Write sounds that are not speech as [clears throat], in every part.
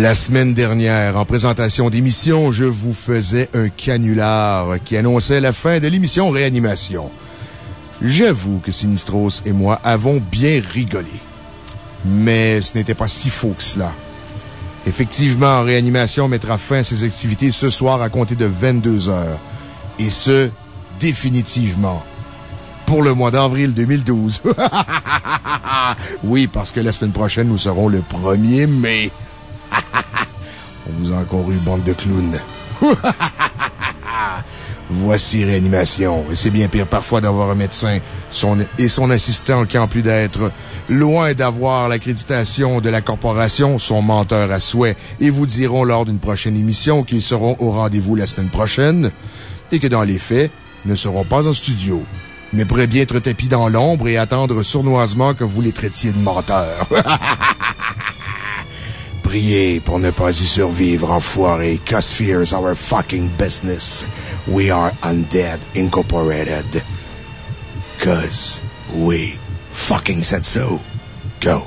La semaine dernière, en présentation d'émission, je vous faisais un canular qui annonçait la fin de l'émission Réanimation. J'avoue que Sinistros et moi avons bien rigolé. Mais ce n'était pas si faux que cela. Effectivement, Réanimation mettra fin à ses activités ce soir à compter de 22 heures. Et ce, définitivement. Pour le mois d'avril 2012. [laughs] oui, parce que la semaine prochaine, nous serons le 1er mai. Bande de clowns. [laughs] Voici réanimation. Et c'est bien pire parfois d'avoir un médecin et son assistant qui, en plus d'être loin d'avoir l'accréditation de la corporation, sont menteurs à souhait et vous diront lors d'une prochaine émission qu'ils seront au rendez-vous la semaine prochaine et que dans les faits, ne seront pas en studio, mais pourraient bien être tapis dans l'ombre et attendre sournoisement que vous les traitiez de menteurs. [laughs] Priez pour ne pas y survivre, enfoiré, cause fear's our fucking business. We are Undead Incorporated. Cause we fucking said so. Go.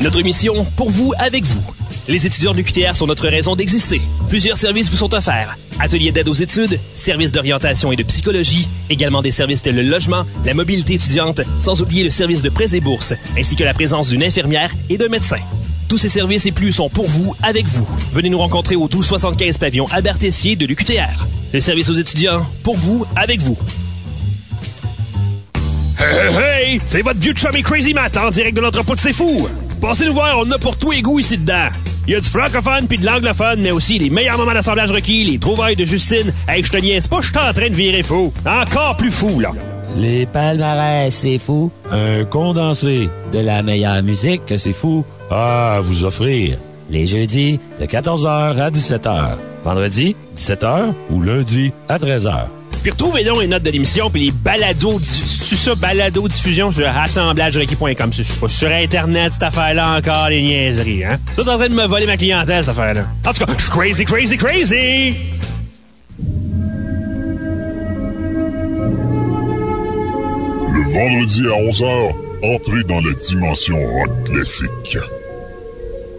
Notre mission, pour vous, avec vous. Les étudiants de l'UQTR sont notre raison d'exister. Plusieurs services vous sont offerts. Ateliers d'aide aux études, services d'orientation et de psychologie, également des services tels le logement, la mobilité étudiante, sans oublier le service de prêts et bourses, ainsi que la présence d'une infirmière et d'un médecin. Tous ces services et plus sont pour vous, avec vous. Venez nous rencontrer au 1275 pavillon Albert Tessier de l'UQTR. Le service aux étudiants, pour vous, avec vous. Hey, hey, hey! C'est votre vieux chummy Crazy Matt en direct de l'entrepôt de C'est Fou! Passez nous voir, on a pour tous les goûts ici dedans. Il y a du francophone puis de l'anglophone, mais aussi les meilleurs moments d'assemblage requis, les trouvailles de Justine. Hey, je te niaise pas, je suis en train de virer fou. Encore plus fou, là. Les palmarès, c'est fou. Un condensé de la meilleure musique que c'est fou. Ah, à vous offrir. Les jeudis de 14h à 17h. Vendredi, 17h ou lundi à 13h. Retrouvez donc les notes de l'émission puis les balados, c'est ça, balado diffusion sur assemblagerequis.com. C'est sur Internet, cette affaire-là encore, les niaiseries, hein? Tout en train de me voler ma clientèle, cette affaire-là. En tout cas, je suis crazy, crazy, crazy! Le vendredi à 11h, entrez dans la dimension rock classique.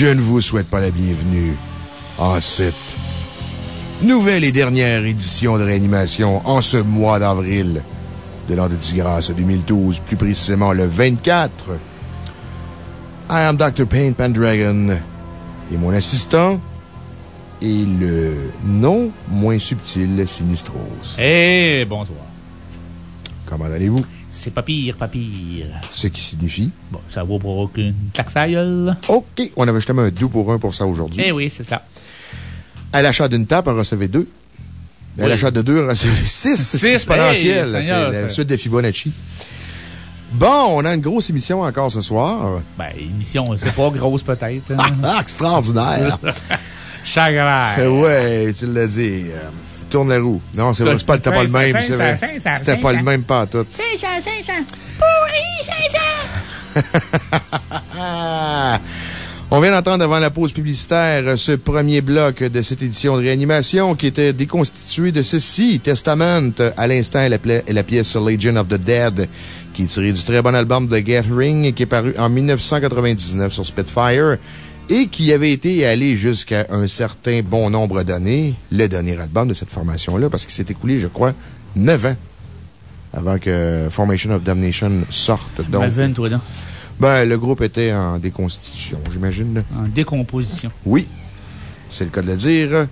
Je ne vous souhaite pas la bienvenue en cette nouvelle et dernière édition de réanimation en ce mois d'avril de l'an de disgrâce 2012, plus précisément le 24. I am Dr. Payne Pendragon et mon assistant est le non moins subtil Sinistros. Eh, bonsoir. Comment allez-vous? C'est pas pire, pas pire. Ce qui signifie? Bon, ça vaut pour aucune claque sa gueule. OK, on avait justement un 2 pour 1 pour ça aujourd'hui. Eh oui, c'est ça. À l'achat d'une tape, on recevait deux. À Oui. l'achat de deux, on recevait six. C'est exponentiel. hey, C'est la suite de Fibonacci. Bon, on a une grosse émission encore ce soir. Ben, émission, c'est pas grosse peut-être. hein. Ah, [laughs] extraordinaire! Chagrin. Euh, ouais, tu l'as dit. Tourne la roue. Non, c'est vrai, c'est pas, c'était pas le même, c'est vrai. C'était pas le même pantoute. 500, 500. Pourri, 500. Ah! [laughs] On vient d'entendre avant la pause publicitaire ce premier bloc de cette édition de réanimation qui était déconstitué de ceci. Testament, à l'instant, la, la pièce Legion of the Dead, qui est tirée du très bon album de Gathering, qui est paru en 1999 sur Spitfire et qui avait été allé jusqu'à un certain bon nombre d'années, le dernier album de cette formation-là, parce qu'il s'est écoulé, je crois, 9 ans avant que Formation of Damnation sorte. Donc, toi, ben, le groupe était en déconstitution, j'imagine. En décomposition. Oui, c'est le cas de le dire.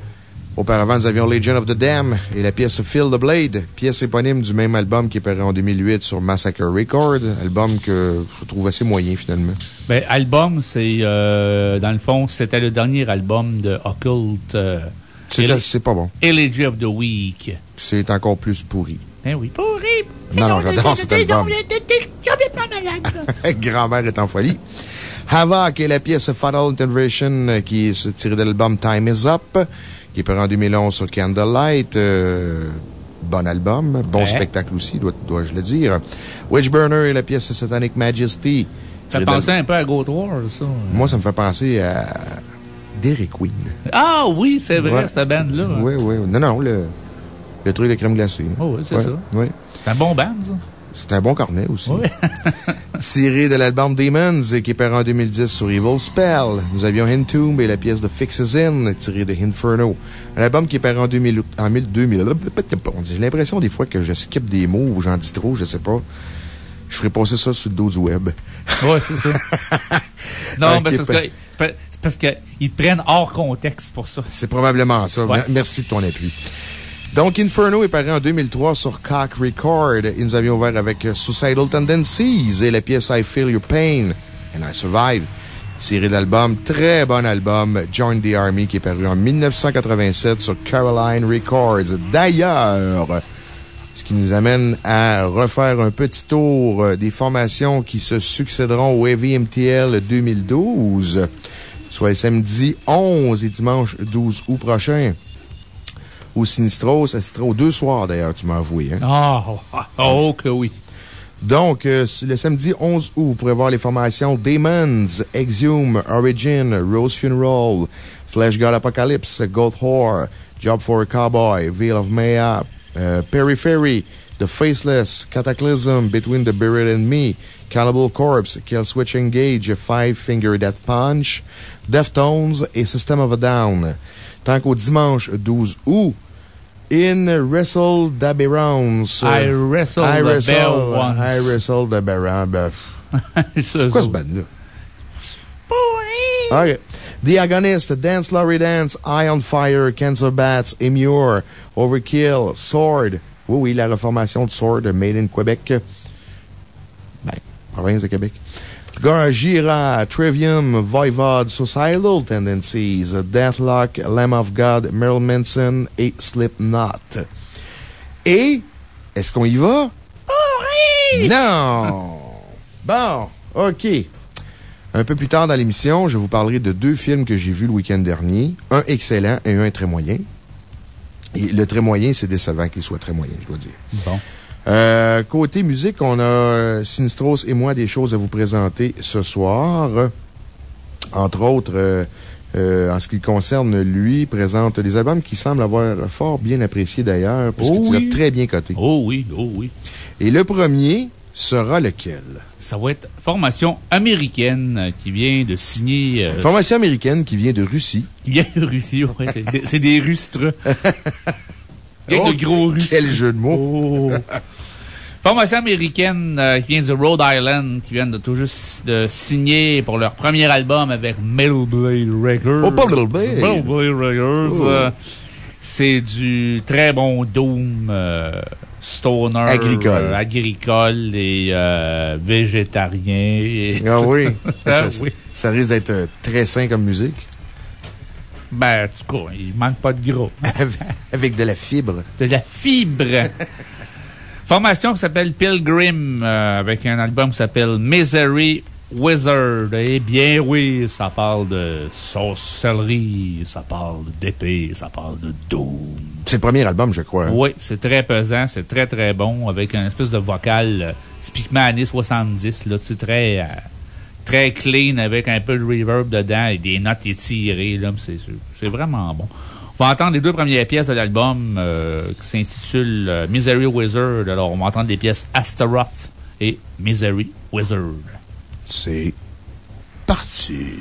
Auparavant, nous avions Legion of the Dam et la pièce Feel the Blade, pièce éponyme du même album qui est paru en 2008 sur Massacre Record, album que je trouve assez moyen finalement. Ben, album, c'est, euh, dans le fond, c'était le dernier album de Occult, euh, C'est pas bon. Elegy of the Week. C'est encore plus pourri. Eh oui. Pourri. Non, non, j'adore cet album. complètement malade. [laughs] Grand-mère est en folie. Havoc et la pièce Fatal Intervention euh, qui est tirée de l'album Time is Up, qui est paru en 2011 sur Candlelight. Euh, bon album, bon Ouais. spectacle aussi, dois- dois-je le dire. Witchburner et la pièce Satanic Majesty. Ça tirée pensait un peu à Goat War, ça. Moi, ça me fait penser à Derek Queen. Ah oui, c'est vrai, Ouais. cette band-là. Oui, oui. Non, non, le, le truc de crème glacée. Oh, oui, c'est Ouais, ça. C'est un bon band, ça. C'est un bon cornet aussi. [laughs] Tiré de l'album Demons, qui est paru en 2010 sur Evil Spell. Nous avions Tomb et la pièce de Fixes In, tirée de Inferno. Un album qui est paru en 2000, en 2000. J'ai l'impression des fois que je skip des mots ou j'en dis trop, je sais pas. Je ferais passer ça sur le dos du web. Ouais, c'est ça. [laughs] non, mais c'est parce qu'ils te prennent hors contexte pour ça. C'est probablement ça. Merci de ton appui. Donc, Inferno est paru en 2003 sur Cock Record et nous avions ouvert avec Suicidal Tendencies et la pièce I Feel Your Pain and I Survive. Tiré d'album, très bon album, Join the Army, qui est paru en 1987 sur Caroline Records. D'ailleurs, ce qui nous amène à refaire un petit tour des formations qui se succéderont au Heavy MTL 2012, soit samedi 11 et dimanche 12 août prochain au Sinistros. Sera aux deux soirs, d'ailleurs, tu m'as avoué. Hein? Ah, oh, que oui. Donc, euh, le samedi 11 août, vous pourrez voir les formations Demons, Exhume, Origin, Rose Funeral, Flesh God Apocalypse, Gold Whore, Job for a Cowboy, Veil of Maya, uh, Periphery, The Faceless, Cataclysm, Between the Buried and Me, Cannibal Corpse, Kill Switch Engage, Five Finger Death Punch, Deftones et System of a Down. Tant qu'au dimanche 12 août, In Wrestle the Barons. Uh, I Wrestle I the Bear uh, once. I Wrestle the Barons. C'est quoi ce band-là? OK. The Agonist, Dance Laurie Dance, Eye on Fire, Cancer Bats, Immure, Overkill, Sword. Oui, oui, la reformation de Sword, Made in Québec. Ben, province de Québec. Gargira, Trivium, Voivod, Suicidal Tendencies, Deathlock, Lamb of God, Merrill Manson et Slipknot. Et, est-ce qu'on y va? Pourri! Non! Bon, OK. Un peu plus tard dans l'émission, je vous parlerai de deux films que j'ai vus le week-end dernier. Un excellent et un très moyen. Et le très moyen, c'est décevant qu'il soit très moyen, je dois dire. Bon. Euh, côté musique, on a euh, Sinistros et moi des choses à vous présenter ce soir. Entre autres, euh, en ce qui le concerne, lui, présente des albums qui semblent avoir fort bien apprécié d'ailleurs, parce oh que tu très bien coté. Oh oui, oh oui. Et le premier sera lequel? Ça va être Formation américaine qui vient de signer. formation américaine qui vient de Russie. Qui vient de Russie, oui. C'est des Rustres. [laughs] oh, gros Quel jeu de mots! Oh. [laughs] Formation américaine euh, qui vient de Rhode Island, qui vient de tout juste de signer pour leur premier album avec Metal Blade Records. Oh, pas Metal Blade! Metal Blade Records. Oh. Euh, c'est du très bon Doom euh, stoner. Agricole. agricole et végétarien. ah oui. ça, oui. ça risque d'être très sain comme musique. Ben, en tout cas, il manque pas de gros. [laughs] Avec de la fibre. De la fibre. [laughs] Formation qui s'appelle Pilgrim, euh, avec un album qui s'appelle Misery Wizard. Eh bien, oui, ça parle de sorcellerie, ça parle d'épée, ça parle de doom. C'est le premier album, je crois. Oui, c'est très pesant, c'est très, très bon, avec un espèce de vocal euh, typiquement années 70, là, tu très, euh, très clean, avec un peu de reverb dedans et des notes étirées, là, c'est vraiment bon. On va entendre les deux premières pièces de l'album euh, qui s'intitulent euh, Misery Wizard. Alors, on va entendre les pièces Astaroth et Misery Wizard. C'est parti.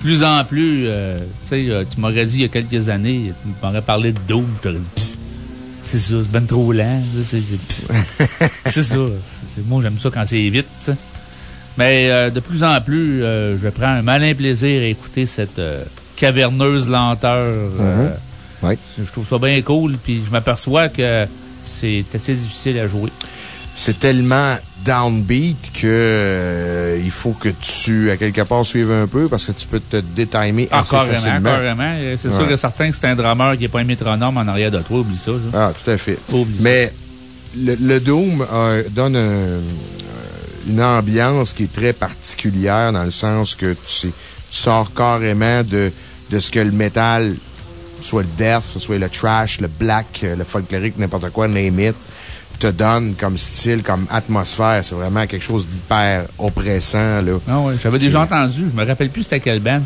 Plus en plus, euh, tu sais, euh, tu m'aurais dit il y a quelques années, tu m'aurais parlé de Doom, je t'aurais dit, c'est ça, c'est ben trop lent. C'est ça. Moi, j'aime ça quand c'est vite, Mais euh, de plus en plus, je prends un malin plaisir à écouter cette caverneuse lenteur. Mm-hmm. Je trouve ça bien cool, puis je m'aperçois que c'est assez difficile à jouer c'est tellement downbeat que euh, il faut que tu, à quelque part, suives un peu parce que tu peux te détimer ah, assez facilement. carrément. C'est sûr que certains que c'est un drummer qui n'est pas un métronome en arrière de toi, oublie ça. Ah, tout à fait. Mais le, Doom donne une ambiance qui est très particulière dans le sens que tu, sors carrément de, de ce que le métal, soit le death, soit le trash, le black, le folklorique, n'importe quoi, name it, te donne comme style, comme atmosphère. C'est vraiment quelque chose d'hyper oppressant, là. Ah oui, j'avais déjà entendu. Je me rappelle plus c'était quelle band.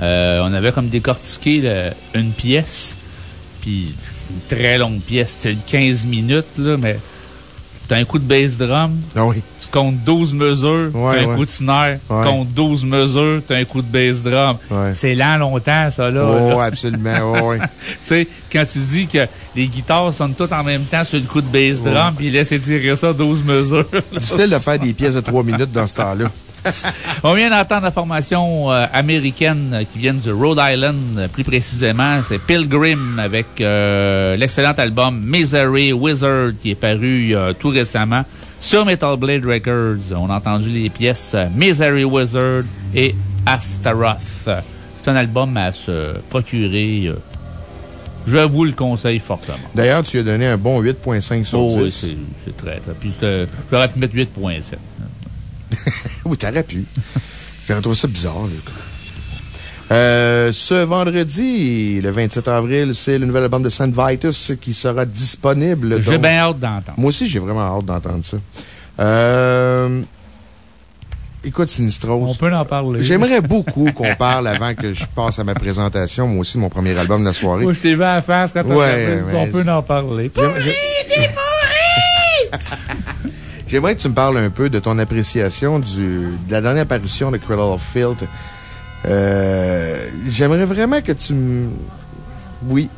Euh, on avait comme décortiqué une pièce. Puis, une très longue pièce. C'est 15 minutes, là, mais t'as un coup de bass drum. Ah oui compte 12 mesures, t'as un coup de snare. Compte 12 mesures, t'as un coup de bass drum. C'est lent longtemps, ça, là. Oh, absolument, oui. [laughs] tu sais, quand tu dis que les guitares sonnent toutes en même temps sur le coup de bass drum, puis laisse tirer ça 12 mesures. Difficile de faire des pièces de 3 minutes dans ce temps-là. [laughs] On vient d'entendre la formation euh, américaine qui vient du Rhode Island, plus précisément. C'est Pilgrim avec euh, l'excellent album Misery Wizard qui est paru euh, tout récemment. Sur Metal Blade Records, on a entendu les pièces Misery Wizard et Astaroth. C'est un album à se procurer. Je vous le conseille fortement. D'ailleurs, tu as donné un bon 8.5 sur 10. Oui, c'est très, très. Puis, j'aurais pu mettre 8.7. [laughs] oui, t'aurais pu. J'aurais trouvé ça bizarre, euh, ce vendredi, le 27 avril, c'est le nouvel album de Saint Vitus qui sera disponible. J'ai bien hâte d'entendre. Moi aussi, j'ai vraiment hâte d'entendre ça. Euh, écoute, Sinistros. On peut en parler. J'aimerais [laughs] beaucoup qu'on parle avant que je passe à ma présentation, moi aussi, mon premier album de la soirée. Moi, je t'ai vu à la face quand ouais, On peut en parler. Pourri, c'est pourri! [laughs] J'aimerais que tu me parles un peu de ton appréciation du, de la dernière parution de Cradle of Filth euh, j'aimerais vraiment que tu me. Oui.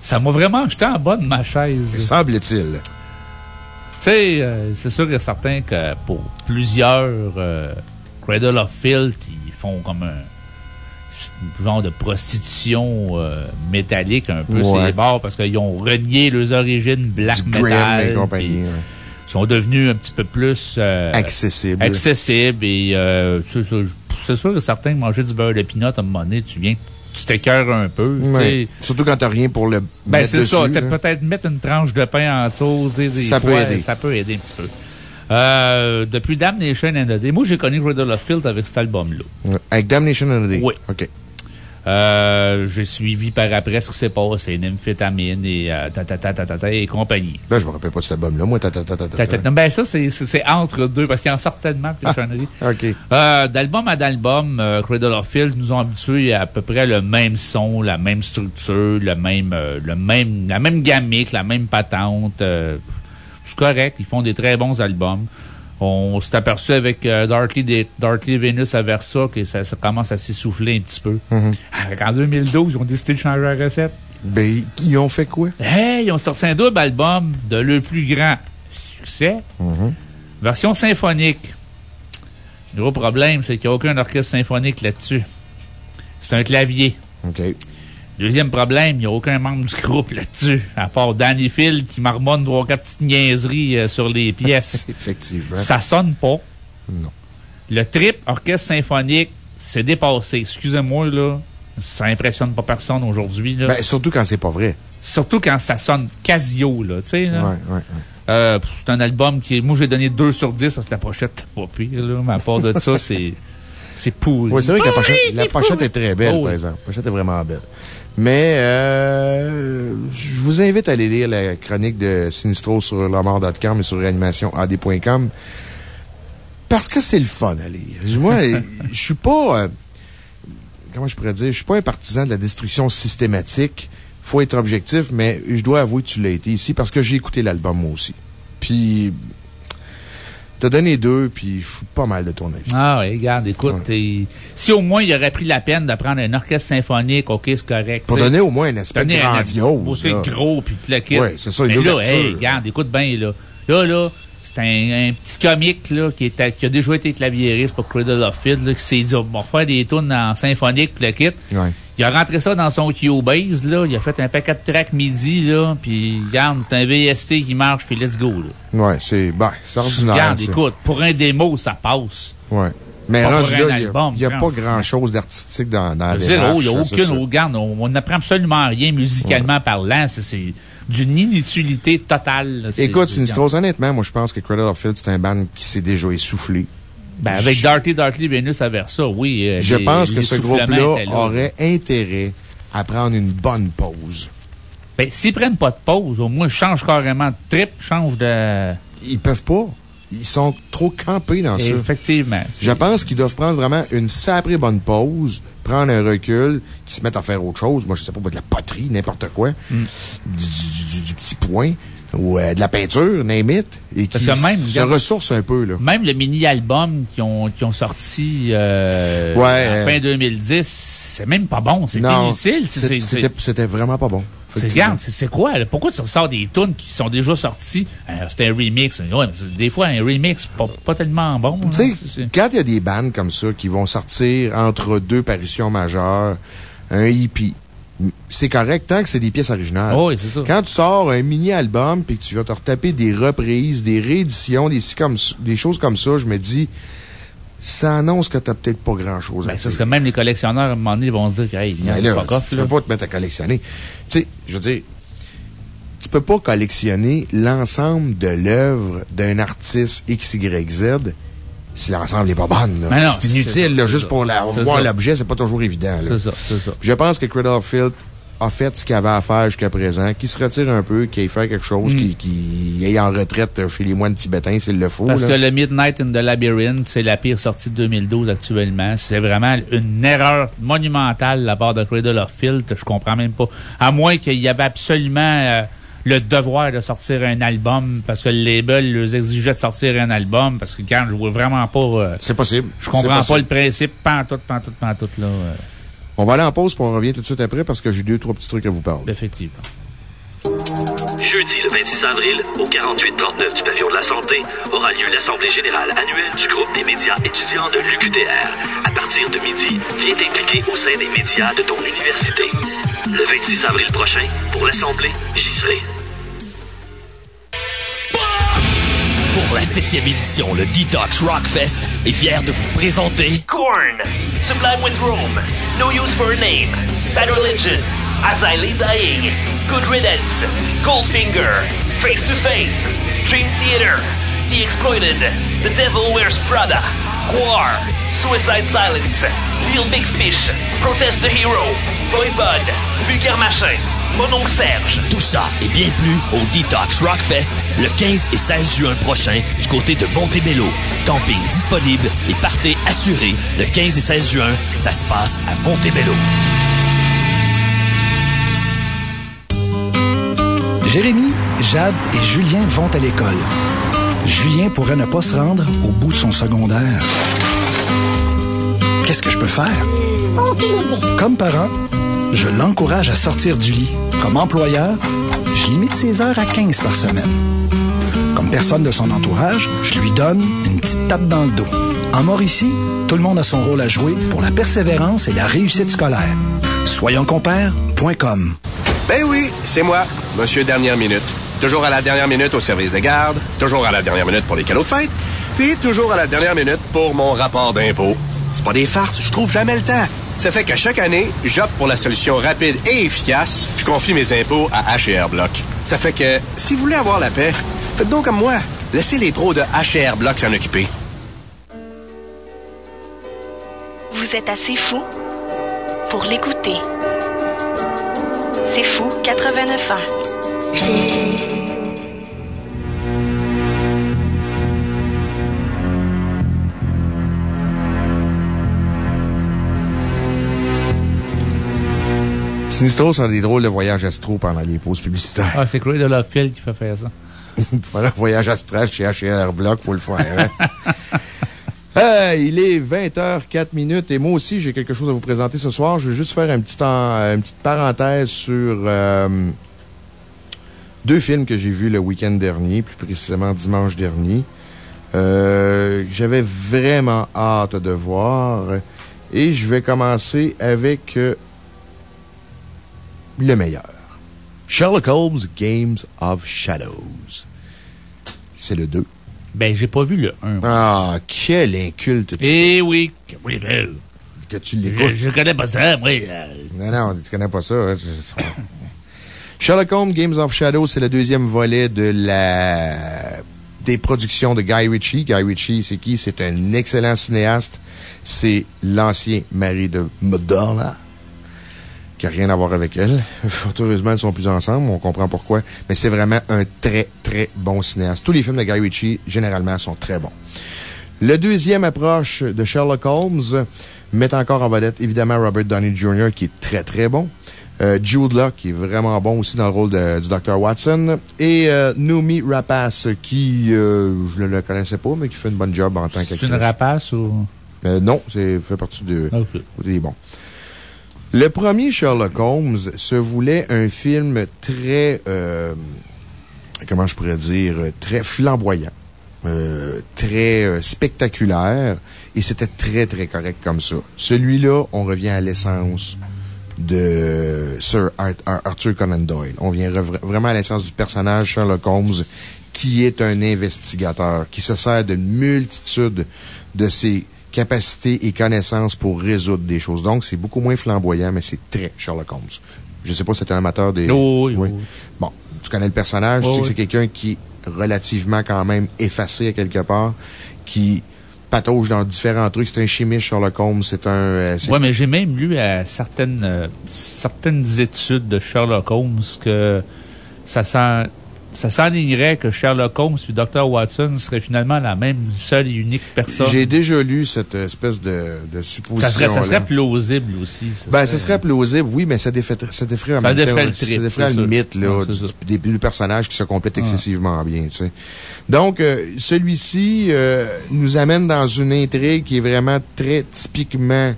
Ça m'a vraiment jeté en bas de ma chaise. Semble-t-il. Tu sais, euh, c'est sûr et certain que pour plusieurs, euh, Cradle of Filth, ils font comme un genre de prostitution métallique un peu ouais. ces bars parce qu'ils ont renié leurs origines black metal. et compagnie, sont devenus un petit peu plus accessibles. Accessibles et c'est c'est sûr que certains manger du beurre de pinot à un moment donné, tu viens tu t'écœures un peu. Surtout quand t'as rien pour le ben, mettre c'est ça. Peut-être mettre une tranche de pain en dessous. Ça peut aider. Ça peut aider un petit peu. Euh, depuis Damnation and the Day, moi, j'ai connu Riddle of Filth avec cet album-là. Avec Damnation and the Day? Oui. OK. Euh, j'ai suivi par après ce qui s'est passé, Nymphétamine et euh, et compagnie. Ben, je me rappelle pas de cet album-là, moi, Ben, ça, c'est entre deux, parce qu'il y en sort tellement de cochonneries. OK. Euh, d'album à d'album, euh, Cradle of Field nous ont habitués à à peu près le même son, la même structure, le même, euh, le même, la même gamique, la même patente. C'est correct, ils font des très bons albums. On s'est aperçu avec euh, Darkly, Darkly Venus à Versa que ça, commence à s'essouffler un petit peu. Mm-hmm. En 2012, ils ont décidé de changer la recette. Ben, ils ont fait quoi? Hey, ils ont sorti un double album de leur plus grand succès. Mm-hmm. Version symphonique. Le gros problème, c'est qu'il n'y a aucun orchestre symphonique là-dessus. C'est un clavier. OK. Deuxième problème, il n'y a aucun membre du groupe là-dessus, à part Danny Phil qui marmonne trois, quatre petites niaiseries euh, sur les [laughs] pièces. Effectivement. Ça sonne pas. Non. Le trip orchestre symphonique, c'est dépassé. Excusez-moi, là. Ça impressionne pas personne aujourd'hui, Ben, surtout quand c'est pas vrai. Surtout quand ça sonne casio, là, tu sais, là. Ouais, ouais, euh, c'est un album qui, moi, j'ai donné 2 sur 10 parce que la pochette n'est pas pire, là. Mais à part de ça, [laughs] c'est, c'est pourri. Oui, c'est vrai que la pochette, la pochette est très belle, oh, par exemple. La pochette est vraiment belle. Mais euh, je vous invite à aller lire la chronique de Sinistro sur lamort.com et sur réanimationad.com parce que c'est le fun à lire. Moi, [laughs] je suis pas... Euh, comment je pourrais dire? Je suis pas un partisan de la destruction systématique. faut être objectif, mais je dois avouer que tu l'as été ici parce que j'ai écouté l'album moi aussi. Puis T'as donné deux, puis fous pas mal de ton avis. Ah oui, regarde, écoute, si au moins il aurait pris la peine de prendre un orchestre symphonique, ok, c'est correct. Pour donner au moins un aspect Donner un- grandiose. C'est gros, puis le kit. Ouais, c'est ça, une Mais là, hey, regarde, écoute bien, là. Là, là, c'est un, un petit comique, là, qui, est, à- qui a déjà été claviériste pour Cradle of Field, là, qui s'est dit, on va faire des tunes en symphonique, le kit. Ouais. Il a rentré ça dans son Cubase, là. Il a fait un paquet de tracks midi, là. Puis, regarde, c'est un VST qui marche, puis let's go, là. Ouais, c'est, ben, c'est ordinaire. Regarde, ça. écoute, pour un démo, ça passe. Ouais. Mais là, il n'y a, pas franchement. grand chose d'artistique dans, dans la Zéro, il n'y a aucune, regarde, on n'apprend absolument rien musicalement parlant. C'est- d'une inutilité totale. là. Écoute, Sinistros, honnêtement, moi, je pense que Cradle of Field, c'est un band qui s'est déjà essoufflé. Ben, avec Darty Darkly Venus à Versa, oui. euh, Je les- pense que ce groupe-là aurait intérêt à prendre une bonne pause. Ben, s'ils prennent pas de pause, au moins, change carrément de trip, change de. Ils peuvent pas. Ils sont trop campés dans ça. Effectivement. Je pense qu'ils doivent prendre vraiment une sacrée bonne pause, prendre un recul, qu'ils se mettent à faire autre chose. Moi, je sais pas, de la poterie, n'importe quoi. Mm. Du, du- du- du petit point. Ou euh, de la peinture, name it. Et Parce qui que même, se ressourcent un peu, là. Même le mini-album qu'ils ont, qui ont sorti euh, Ouais, à euh, fin 2010, c'est même pas bon. C'est inutile. C'était c'était vraiment pas bon. Regarde, c'est quoi? là? Pourquoi tu ressors des tunes qui sont déjà sorties? Euh, c'est un remix. Ouais, des fois, un remix, pas, pas tellement bon. Tu sais, quand il y a des bandes comme ça qui vont sortir entre deux parutions majeures, un hippie, c'est correct tant que c'est des pièces originales. Oh oui, c'est ça. Quand tu sors un mini-album puis que tu vas te retaper des reprises, des rééditions, des, comme, des choses comme ça, je me dis, ça annonce que t'as peut-être pas grand-chose à Ben, c'est faire. parce que même les collectionneurs, à un moment donné, vont se dire que, hey, il y a là, pas off, tu là. peux pas te mettre à collectionner. Tu sais, je veux dire, tu peux pas collectionner l'ensemble de l'œuvre d'un artiste XYZ si l'ensemble n'est pas bonne. non, C'est inutile, là, juste ça. pour la, voir l'objet, c'est pas toujours évident. C'est ça, c'est ça. Je pense que Cradle of Filth a fait ce qu'il avait à faire jusqu'à présent, qu'il se retire un peu, qu'il aille faire quelque chose, Mm. qu'il aille en retraite chez les moines tibétains s'il le faut. Parce là. que le Midnight in the Labyrinth, c'est la pire sortie de 2012 actuellement. C'est vraiment une erreur monumentale de la part de Cradle of Filth. Je comprends même pas. À moins qu'il y avait absolument euh, le devoir de sortir un album parce que le label leur exigeait de sortir un album parce que quand je vois vraiment pas. euh, C'est possible. je comprends pas le principe. Pantoute, pantoute, pantoute, là. euh, On va aller en pause, puis on revient tout de suite après parce que j'ai deux, trois petits trucs à vous parler. effectivement. Jeudi le 26 avril, au 4839 du pavillon de la Santé, aura lieu l'Assemblée générale annuelle du groupe des médias étudiants de l'UQTR. À partir de midi, viens t'impliquer au sein des médias de ton université. Le 26 avril prochain, pour l'Assemblée, j'y serai. Pour la septième édition, le Detox Rockfest est fier de vous présenter Korn, Sublime with Rome, No Use for a Name, Bad Religion, As I Lay Dying, Good Riddance, Goldfinger, Face to Face, Dream Theater, The Exploited, The Devil Wears Prada, War, Suicide Silence, Real Big Fish, Protest the Hero, Boy Bud, Vulgaire Machin, Mononcle Serge. tout ça et bien plus au Detox Rockfest le 15 et 16 juin prochain du côté de Montebello. Camping disponible et partez assuré le 15 et 16 juin. Ça se passe à Montebello. Jérémy, Jade et Julien vont à l'école. Julien pourrait ne pas se rendre au bout de son secondaire. Qu'est-ce que je peux faire? Comme parent, je l'encourage à sortir du lit. Comme employeur, je limite ses heures à 15 par semaine. Comme personne de son entourage, je lui donne une petite tape dans le dos. En Mauricie, tout le monde a son rôle à jouer pour la persévérance et la réussite scolaire. Soyonscompères.com Ben oui, c'est moi, Monsieur Dernière Minute. Toujours à la dernière minute au service de garde, toujours à la dernière minute pour les cadeaux de fête, puis toujours à la dernière minute pour mon rapport d'impôt. C'est pas des farces, je trouve jamais le temps. Ça fait que chaque année, j'opte pour la solution rapide et efficace. Je confie mes impôts à HR Block. Ça fait que, si vous voulez avoir la paix, faites donc comme moi. Laissez les pros de HR Block s'en occuper. Vous êtes assez fou pour l'écouter. C'est fou 89 ans. Sinistros a des drôles de voyages astro pendant les pauses publicitaires. Ah, c'est of Filth qui fait faire ça. Il fallait un voyage astral chez H&R Block pour le faire. hein? [laughs] Euh, il est 20h04 minutes et moi aussi, j'ai quelque chose à vous présenter ce soir. Je vais juste faire un petit une petite parenthèse sur euh, deux films que j'ai vus le week-end dernier, plus précisément dimanche dernier. Euh, J'avais vraiment hâte de voir. Et je vais commencer avec le meilleur. Sherlock Holmes Games of Shadows. C'est le 2. Ben, j'ai pas vu le 1. Ah, quel inculte. Eh oui, que tu l'écoutes. Je, je connais pas ça, moi. Non, non, tu connais pas ça. hein, [coughs] Sherlock Holmes Games of Shadows, c'est le deuxième volet de la, des productions de Guy Ritchie. Guy Ritchie, c'est qui? C'est un excellent cinéaste. C'est l'ancien mari de Madonna. Qui n'a rien à voir avec elle. Fort heureusement, ils sont plus ensemble. On comprend pourquoi. Mais c'est vraiment un très, très bon cinéaste. Tous les films de Guy Ritchie, généralement, sont très bons. Le deuxième approche de Sherlock Holmes met encore en vedette, évidemment, Robert Downey Jr., qui est très, très bon. Euh, Jude Law, qui est vraiment bon aussi dans le rôle de- du Dr. Watson. Et euh, Noomi Rapace, qui, euh, je ne le connaissais pas, mais qui fait une bonne job en tant C'est qu'actrice. une rapace ou? Euh, non, c'est fait partie de. Ok. des bons. Le premier Sherlock Holmes se voulait un film très, euh, comment je pourrais dire, très flamboyant, euh, très euh, spectaculaire, et c'était très, très correct comme ça. Celui-là, on revient à l'essence de Sir Ar- Ar- Arthur Conan Doyle. On vient vraiment à l'essence du personnage Sherlock Holmes, qui est un investigateur, qui se sert d'une multitude de ses capacités et connaissances pour résoudre des choses. Donc, c'est beaucoup moins flamboyant, mais c'est très Sherlock Holmes. Je sais pas si tu un amateur des. Oh, oui, oui. Bon, tu connais le personnage, Oh, tu sais que oui. c'est quelqu'un qui est relativement quand même effacé à quelque part, qui patauge dans différents trucs. C'est un chimiste, Sherlock Holmes. C'est un. euh, Ouais, mais j'ai même lu à certaines, euh, certaines études de Sherlock Holmes que ça s'en- ça s'enlignerait que Sherlock Holmes et Dr. Watson seraient finalement la même seule et unique personne. J'ai déjà lu cette espèce de, de supposition. Ça serait, ça serait plausible aussi. ça Ben, ça serait plausible, oui, mais ça défait, ça défrait, Ça défrait le ça défrait le mythe, là, c'est du, personnage qui se complète Ouais. excessivement bien, tu sais. Donc, euh, celui-ci, euh, nous amène dans une intrigue qui est vraiment très typiquement,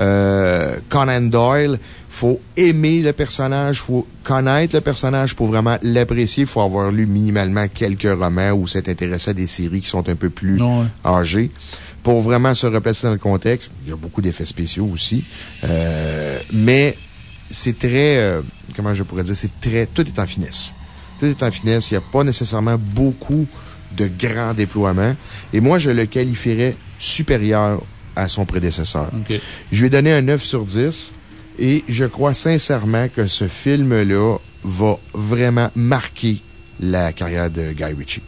euh, Conan Doyle. Faut aimer le personnage, faut connaître le personnage pour vraiment l'apprécier. Faut avoir lu minimalement quelques romans ou s'être intéressé à des séries qui sont un peu plus Ouais. âgés pour vraiment se replacer dans le contexte. Il y a beaucoup d'effets spéciaux aussi. Euh, mais c'est très, euh, comment je pourrais dire, c'est très, tout est en finesse. Tout est en finesse. Il n'y a pas nécessairement beaucoup de grands déploiements. Et moi, je le qualifierais supérieur à son prédécesseur. Je lui ai donné un 9 sur 10 et je crois sincèrement que ce film-là va vraiment marquer la carrière de Guy Ritchie.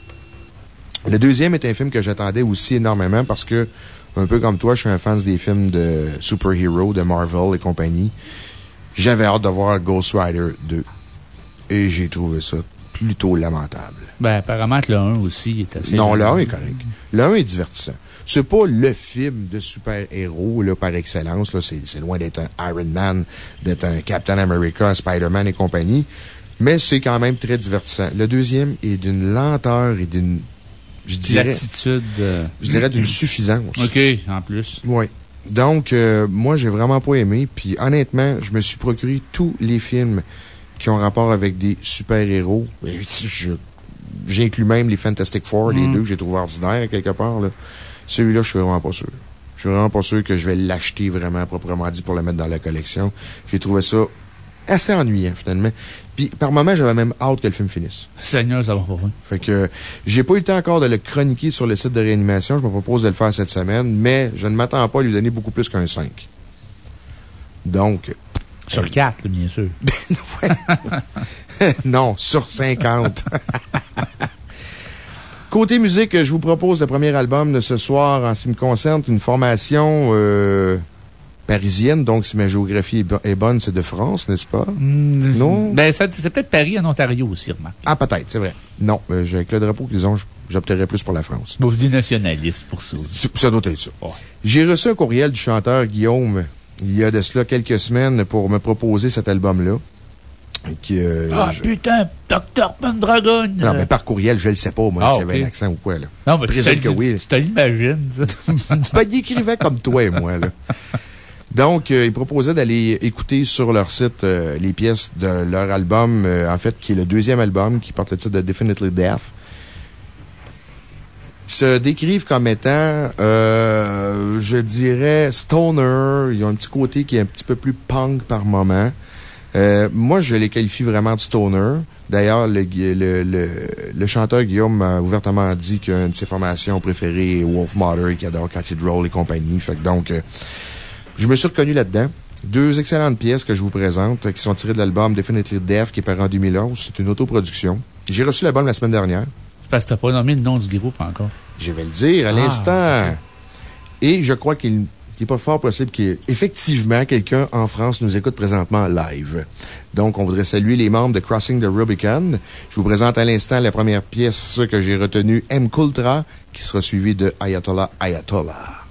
Le deuxième est un film que j'attendais aussi énormément parce que, un peu comme toi, je suis un fan des films de super-héros, de Marvel et compagnie. J'avais hâte de voir Ghost Rider 2 et j'ai trouvé ça plutôt lamentable. Ben, apparemment que le 1 aussi est assez. Non, le 1 est correct. Le 1 est divertissant. C'est pas le film de super-héros, là, par excellence, là. C'est loin d'être un Iron Man, d'être un Captain America, Spider-Man et compagnie. Mais c'est quand même très divertissant. Le deuxième est d'une lenteur et d'une, je dirais, L'attitude. euh, je dirais d'une [clears throat] suffisance. OK, en plus. Oui. Donc, euh, moi, j'ai vraiment pas aimé. Puis, honnêtement, je me suis procuré tous les films qui ont rapport avec des super-héros. J'inclus même les Fantastic Four, les Mhm. deux que j'ai trouvé ordinaires quelque part. là. Celui-là, je suis vraiment pas sûr. Je suis vraiment pas sûr que je vais l'acheter vraiment proprement dit pour le mettre dans la collection. J'ai trouvé ça assez ennuyant, finalement. Puis, par moments, j'avais même hâte que le film finisse. Seigneur, ça va pas. Fait que, j'ai pas eu le temps encore de le chroniquer sur le site de réanimation. Je me propose de le faire cette semaine, mais je ne m'attends pas à lui donner beaucoup plus qu'un 5. Donc. Sur 4, bien sûr. [laughs] non, sur 50. [laughs] Côté musique, je vous propose le premier album de ce soir en ce qui me concerne, une formation euh, parisienne. Donc, si ma géographie est bo- est bonne, c'est de France, n'est-ce pas? Non? Ben, c'est peut-être Paris en Ontario aussi, remarque. Ah, peut-être, c'est vrai. Non, euh, avec le drapeau qu'ils ont, j'opterais plus pour la France. Vous des nationalistes pour ça. Ça doit être ça. J'ai reçu un courriel du chanteur Guillaume il y a de cela quelques semaines pour me proposer cet album-là. Euh, Ah, je- putain, Dr. Pendragon. Non, mais par courriel, je le sais pas, moi, Ah, s'il y avait un accent ou quoi, là. Non, mais Je tu présume te que oui. tu te l'imagines, ça. ben, il écrivait comme toi et moi, là. Donc, euh, il proposait d'aller écouter sur leur site euh, les pièces de leur album, en fait, qui est le deuxième album, qui porte le titre de Definitely Death. Se décrivent comme étant, euh, je dirais, stoner. Ils ont un petit côté qui est un petit peu plus punk par moment. Euh, moi, je les qualifie vraiment de stoner. D'ailleurs, le, le, le, le chanteur Guillaume m'a ouvertement dit qu'une de ses formations préférées est Wolf Mother, qui adore Cathedral et compagnie. Fait que donc, euh, je me suis reconnu là-dedans. Deux excellentes pièces que je vous présente, qui sont tirées de l'album Definitely Death, qui est paru en 2011. C'est une autoproduction. J'ai reçu l'album la semaine dernière. Parce que t'as pas nommé le nom du groupe encore. Je vais le dire à Ah, l'instant. Et je crois qu'il n'est pas fort possible qu'effectivement quelqu'un en France nous écoute présentement live. Donc, on voudrait saluer les membres de Crossing the Rubicon. Je vous présente à l'instant la première pièce que j'ai retenue, M. Kultra, qui sera suivie de Ayatollah Ayatollah.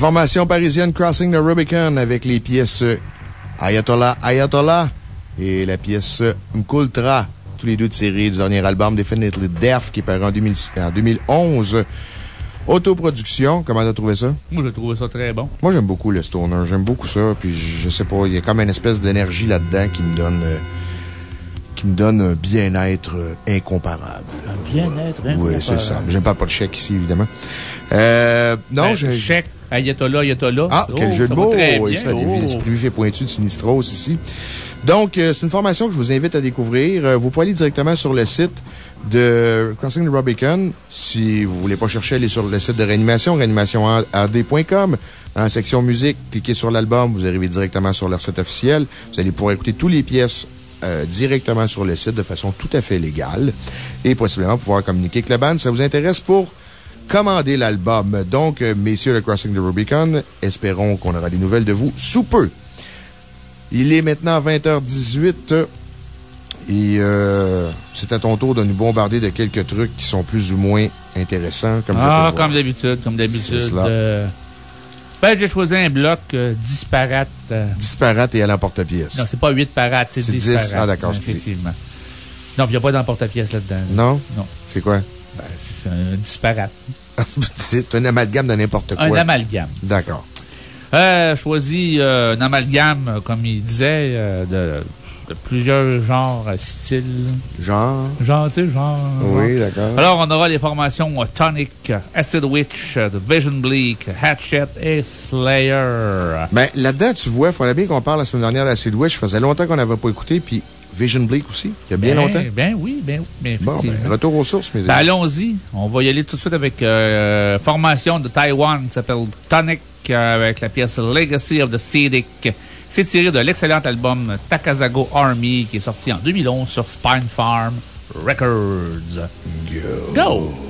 Formation parisienne Crossing the Rubicon avec les pièces Ayatollah Ayatollah et la pièce Mkultra, tous les deux de série du dernier album Definitely Deaf qui est paru en, 2000 en 2011. Autoproduction, comment t'as trouvé ça? Moi, j'ai trouvé ça très bon. Moi, j'aime beaucoup le stoner. J'aime beaucoup ça. Puis, je sais pas, il y a comme une espèce d'énergie là-dedans qui me donne, euh, qui me donne un bien-être euh, incomparable. Un bien-être, hein? Oui, c'est ça. J'aime pas pas de chèque ici, évidemment. Euh, non, Ben, j'ai. Chèque, Ayatollah, Ayatollah. Ah, quel Oh, jeu de mots! bien. ça, Oh. pointu de Sinistros ici. Donc, euh, c'est une formation que je vous invite à découvrir. Euh, vous pouvez aller directement sur le site de Crossing the Rubicon. Si vous voulez pas chercher, allez sur le site de réanimation, réanimationad.com. Dans la section musique, cliquez sur l'album, vous arrivez directement sur leur site officiel. Vous allez pouvoir écouter toutes les pièces euh, directement sur le site de façon tout à fait légale et possiblement pouvoir communiquer avec la bande. Ça vous intéresse pour commander l'album. Donc, euh, messieurs de Crossing the Rubicon, espérons qu'on aura des nouvelles de vous sous peu. Il est maintenant 20h18 euh, et euh, c'est à ton tour de nous bombarder de quelques trucs qui sont plus ou moins intéressants. Comme Ah, le comme d'habitude, comme d'habitude. Euh, Ben, j'ai choisi un bloc euh, disparate. Disparate et à l'emporte-pièce. Non, c'est pas 8 parades, c'est C'est 10 10. parades. Ah, d'accord. Effectivement. Non, il n'y a pas d'emporte-pièce là-dedans. Non? Non. C'est quoi? Ben, c'est un disparate. [laughs] c'est un amalgame de n'importe quoi. Un amalgame. D'accord. Euh, choisi euh, un amalgame, euh, comme il disait, euh, de, de plusieurs genres, styles. Genre? Genre, tu sais, genre. Oui, d'accord. Alors, on aura les formations Tonic, Acid Witch, The Vision Bleak, Hatchet et Slayer. Ben, là-dedans, tu vois, il faudrait bien qu'on parle la semaine dernière de la Witch. Ça faisait longtemps qu'on n'avait pas écouté, puis Vision Bleak aussi. Il y a bien Ben, longtemps. Ben oui, ben oui. Ben, Bon, ben, retour aux sources, mes Ben, amis. allons-y. On va y aller tout de suite avec euh, formation de Taïwan qui s'appelle Tonic euh, avec la pièce Legacy of the Sedic. C'est tiré de l'excellent album Takazago Army qui est sorti en 2011 sur Spine Farm Records. Go!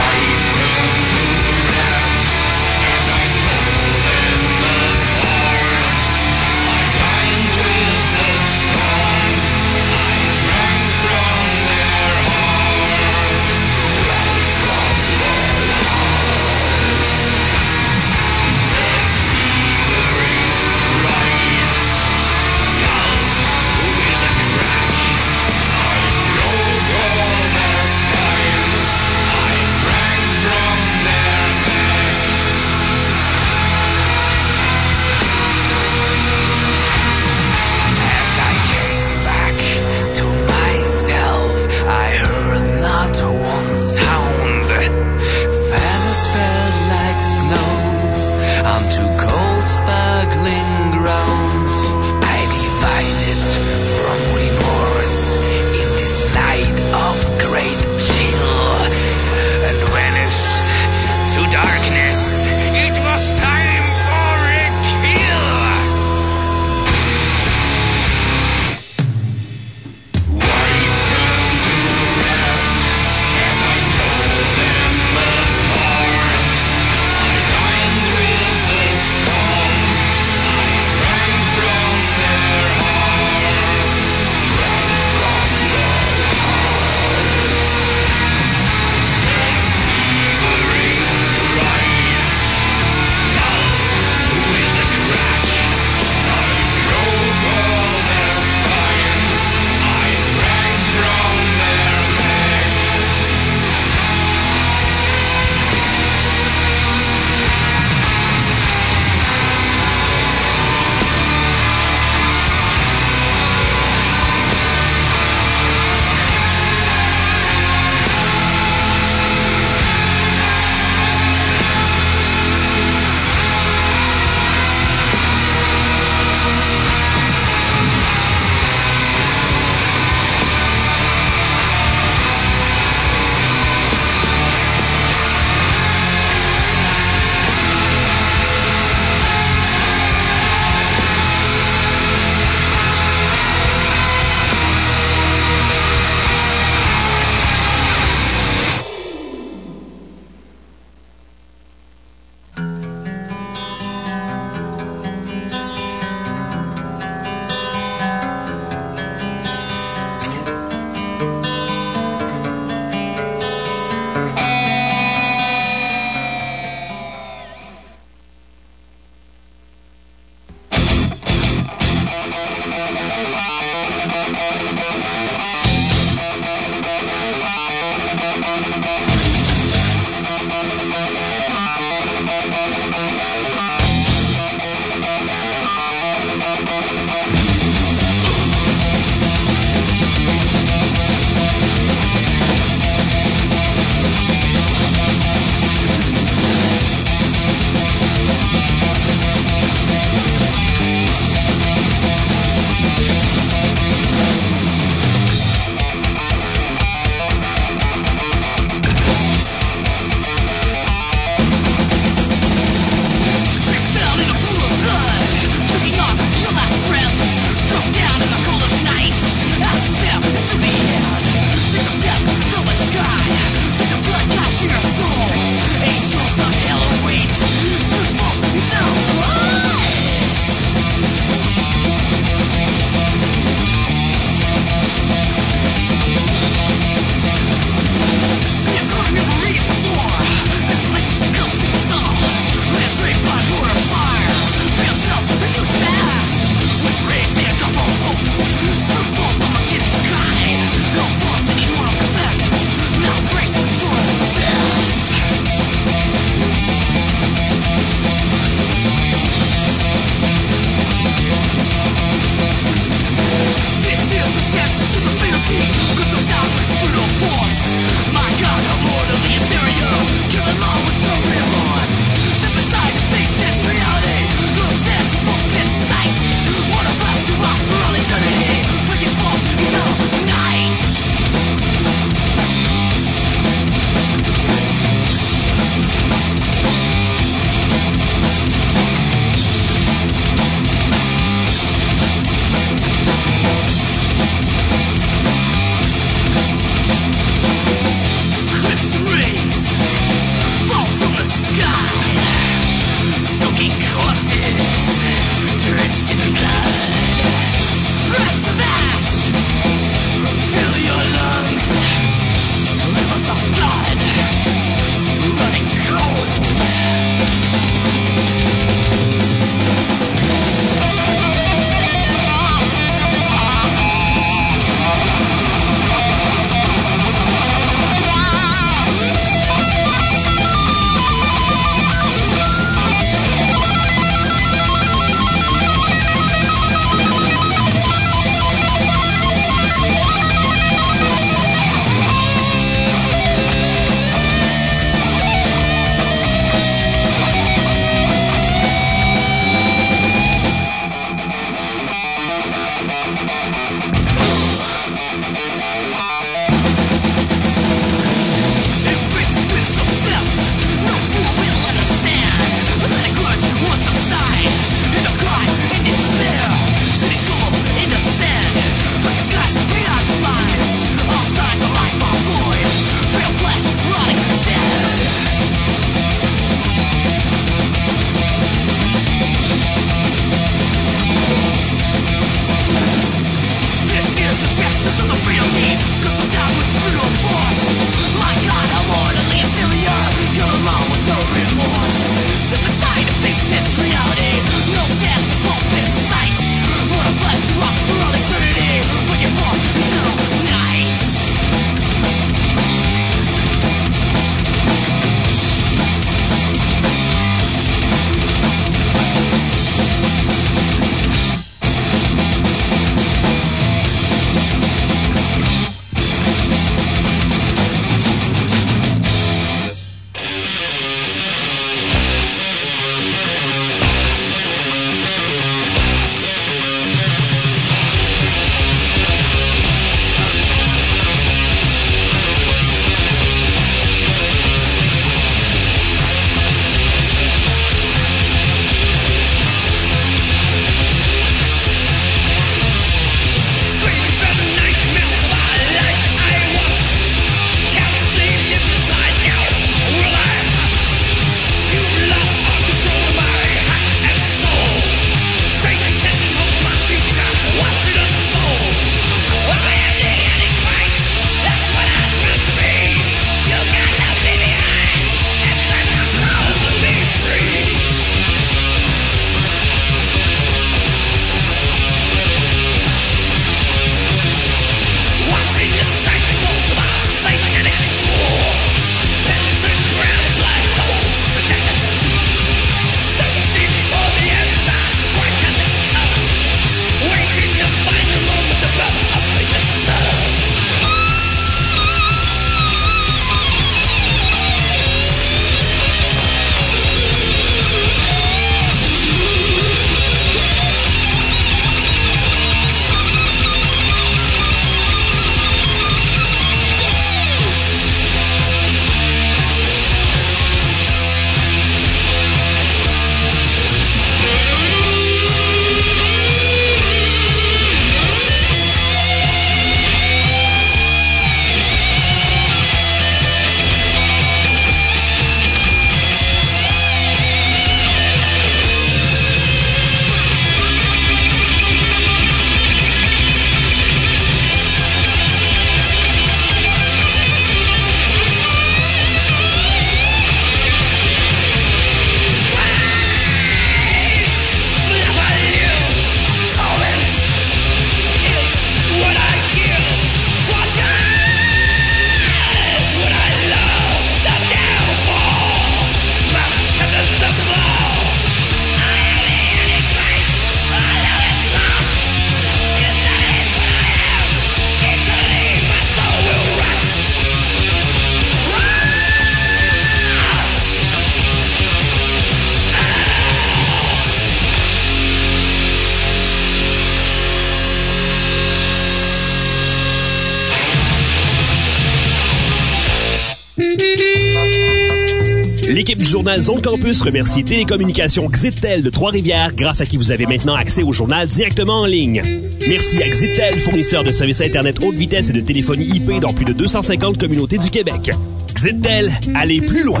Campus remercie Télécommunications Xitel de Trois-Rivières, grâce à qui vous avez maintenant accès au journal directement en ligne. Merci à Xitel, fournisseur de services Internet haute vitesse et de téléphonie IP dans plus de 250 communautés du Québec. Xitel, allez plus loin!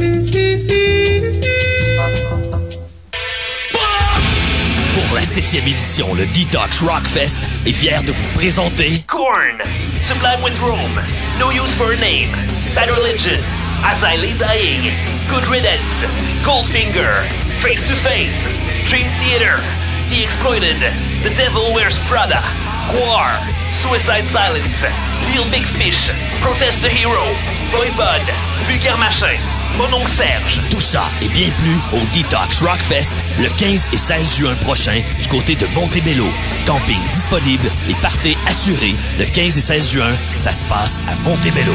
Pour la septième édition, le Detox Rockfest est fier de vous présenter Korn, Sublime with Rome, No Use for a Name, Bad Religion, As Dying, Good Riddance, Goldfinger, Face to Face, Dream Theater, The Exploited, The Devil Wears Prada, War, Suicide Silence, Real Big Fish, Protest the Hero, Roy Bud, Vulgaire Machin, Mon oncle Serge. Tout ça et bien plus au Detox Rockfest le 15 et 16 juin prochain du côté de Montebello. Camping disponible et partez assuré le 15 et 16 juin. Ça se passe à Montebello.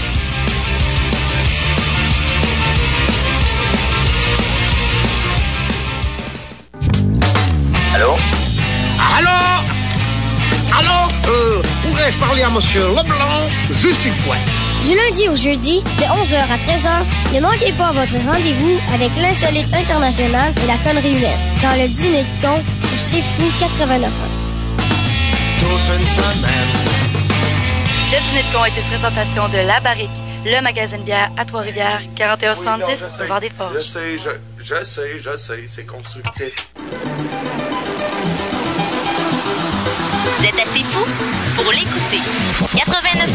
Pourrais-je parler à Monsieur Leblanc juste une fois? Du lundi au jeudi, de 11h à 13h, ne manquez pas votre rendez-vous avec l'insolite international et la connerie humaine dans le dîner de con sur C'est Fou 89 Le dîner de con est une présentation de La Barrique, le magasin de bière à Trois-Rivières, 4170 Oui, je. Boulevard des Forges. Je sais, je, je sais, je sais, c'est constructif. Vous êtes assez fou pour l'écouter. 89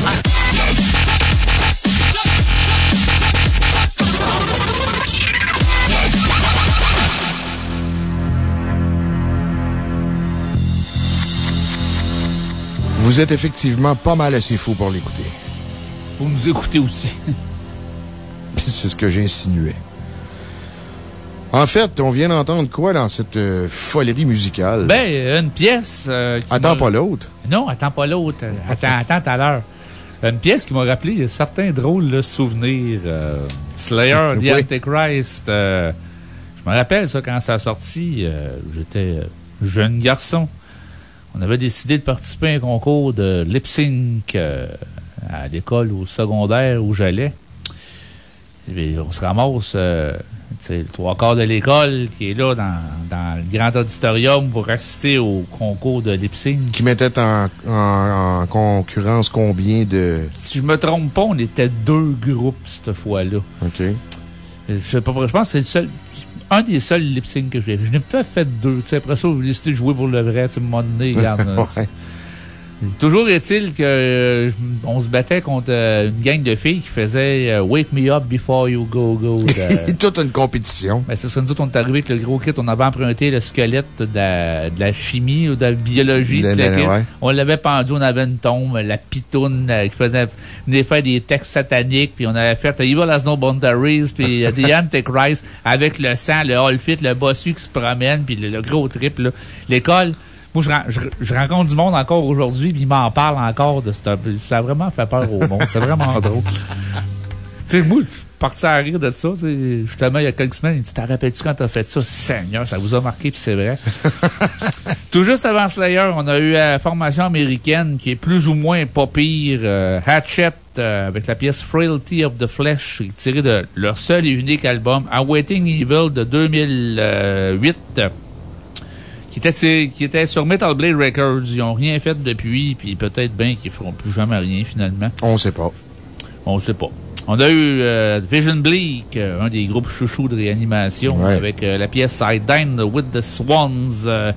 Vous êtes effectivement pas mal assez fou pour l'écouter. Pour nous écouter aussi. C'est ce que j'insinuais. En fait, on vient d'entendre quoi dans cette euh, folerie musicale? Ben, une pièce. euh, Attends pas l'autre. Non, attends pas l'autre. Attends, [laughs] attends tout à l'heure. Une pièce qui m'a rappelé certains drôles de souvenirs. euh, Slayer, [laughs] The Oui. Antichrist. je me rappelle ça quand ça a sorti. J'étais jeune garçon. On avait décidé de participer à un concours de lip sync à l'école au secondaire où j'allais. On se ramasse, euh, sais, le trois quarts de l'école qui est là dans, dans le grand auditorium pour assister au concours de lip sync. Qui mettait en, en- en concurrence combien de. Si je me trompe pas, on était deux groupes cette fois-là. OK. Je sais pas, je pense que c'est le seul, un des seuls lip sync que j'ai. Je n'ai pas fait deux. Après ça, j'ai décidé de jouer pour le vrai. Tu un moment donné, regarde. [laughs] euh, Ouais. Toujours est-il que euh, on se battait contre euh, une gang de filles qui faisait euh, Wake Me Up Before You Go Go. [laughs] de- Toute une compétition. Ben, c'est ça, nous autres, on est arrivé avec le gros kit. On avait emprunté le squelette de la, de la chimie ou de la biologie. Le- le- kit. ouais. On l'avait pendu, on avait une tombe, la pitoune qui faisait, venait faire des textes sataniques, puis on avait fait Evil as no boundaries, puis The [laughs] Antichrist, avec le sang, le all fit, le bossu qui se promène, puis le, le gros trip, là. L'école, moi, je, je, je rencontre du monde encore aujourd'hui, puis ils m'en parlent encore de cette, ça a vraiment fait peur au monde. C'est vraiment [laughs] drôle. Tu sais, moi, je suis parti à rire de ça. Justement, il y a quelques semaines, il dit, t'en rappelles-tu quand t'as fait ça? Seigneur, ça vous a marqué, puis c'est vrai. [laughs] Tout juste avant Slayer, on a eu la formation américaine qui est plus ou moins pas pire. euh, Hatchet, euh, avec la pièce Frailty of the Flesh, tirée de leur seul et unique album, Awaiting Evil de 2008 euh, qui était, qui était sur Metal Blade Records. Ils n'ont rien fait depuis, puis peut-être bien qu'ils feront plus jamais rien finalement. On sait pas. On sait pas. On a eu euh, Vision Bleak, euh, un des groupes chouchous de réanimation, Ouais. avec euh, la pièce I Dine with the Swans, euh,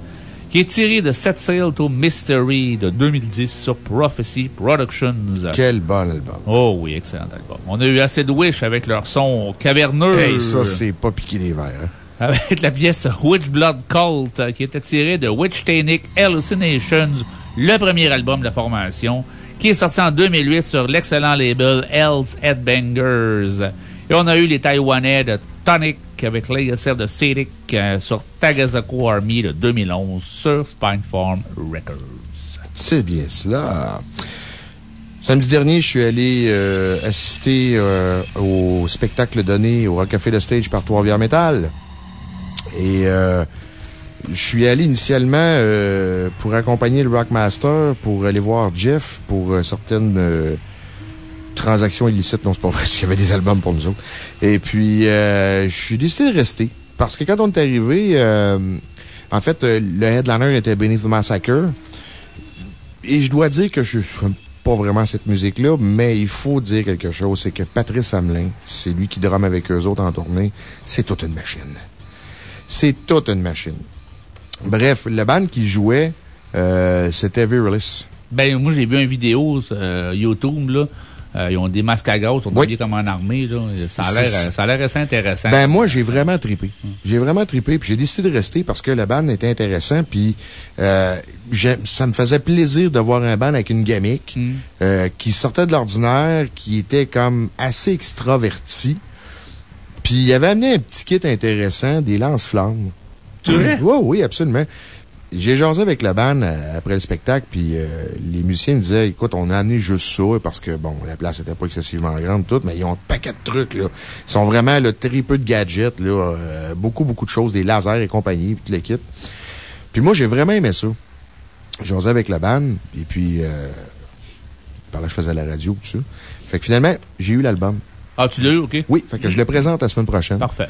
qui est tirée de Set Sail to Mystery de 2010 sur Prophecy Productions. Quel bon album. Oh oui, excellent album. On a eu Acid Wish avec leur son caverneux. Hey, ça, c'est pas piqué des verres. hein. [laughs] Avec la pièce Witch Blood Cult, euh, qui était tirée de Witch Tanic Hallucinations, le premier album de la formation, qui est sorti en 2008 sur l'excellent label Hell's Headbangers. Et on a eu les Taïwanais de Tonic avec of the Sadic euh, sur Tagazaku Army de 2011 sur Spinefarm Records. C'est bien cela. Samedi dernier, je suis allé euh, assister au spectacle donné au Café de Stage par Trois-Rivières Metal. Et euh, je suis allé initialement euh, pour accompagner le Rockmaster, pour aller voir Jeff pour euh, certaines euh, transactions illicites. Non, c'est pas vrai, [laughs] parce qu'il y avait des albums pour nous autres. Et puis, je suis décidé de rester. Parce que quand on est arrivé, en fait, le headliner était Beneath the Massacre. Et je dois dire que je n'aime pas vraiment cette musique-là, mais il faut dire quelque chose. C'est que Patrice Hamelin, c'est lui qui drame avec eux autres en tournée, c'est toute une machine. C'est toute une machine. Bref, le band qui jouait, euh, c'était Virulus. Ben, moi, j'ai vu une vidéo sur euh, YouTube, là. Euh, ils ont des masques à gaz, ils sont habillés comme en armée, là. Ça a l'air, C'est- ça a l'air assez intéressant. Ben, moi, j'ai vraiment trippé. J'ai vraiment trippé, puis j'ai décidé de rester parce que le band était intéressant, puis euh, ça me faisait plaisir de voir un band avec une gimmick Mm. euh, qui sortait de l'ordinaire, qui était comme assez extraverti. Puis il avait amené un petit kit intéressant, des lance-flammes. Oui, oui, absolument. J'ai jasé avec la band euh, après le spectacle, puis euh, les musiciens me disaient, écoute, on a amené juste ça, parce que, bon, la place n'était pas excessivement grande, tout, mais ils ont un paquet de trucs, là. Ils sont vraiment, là, très peu de gadgets, là, euh, beaucoup, beaucoup de choses, des lasers et compagnie, puis tout le kit. Puis moi, j'ai vraiment aimé ça. J'ai jasé avec la band, et puis, euh, par là, je faisais la radio, tout ça. Fait que finalement, j'ai eu l'album. Ah, tu l'as eu, OK? Oui, fait que je le présente la semaine prochaine. Parfait.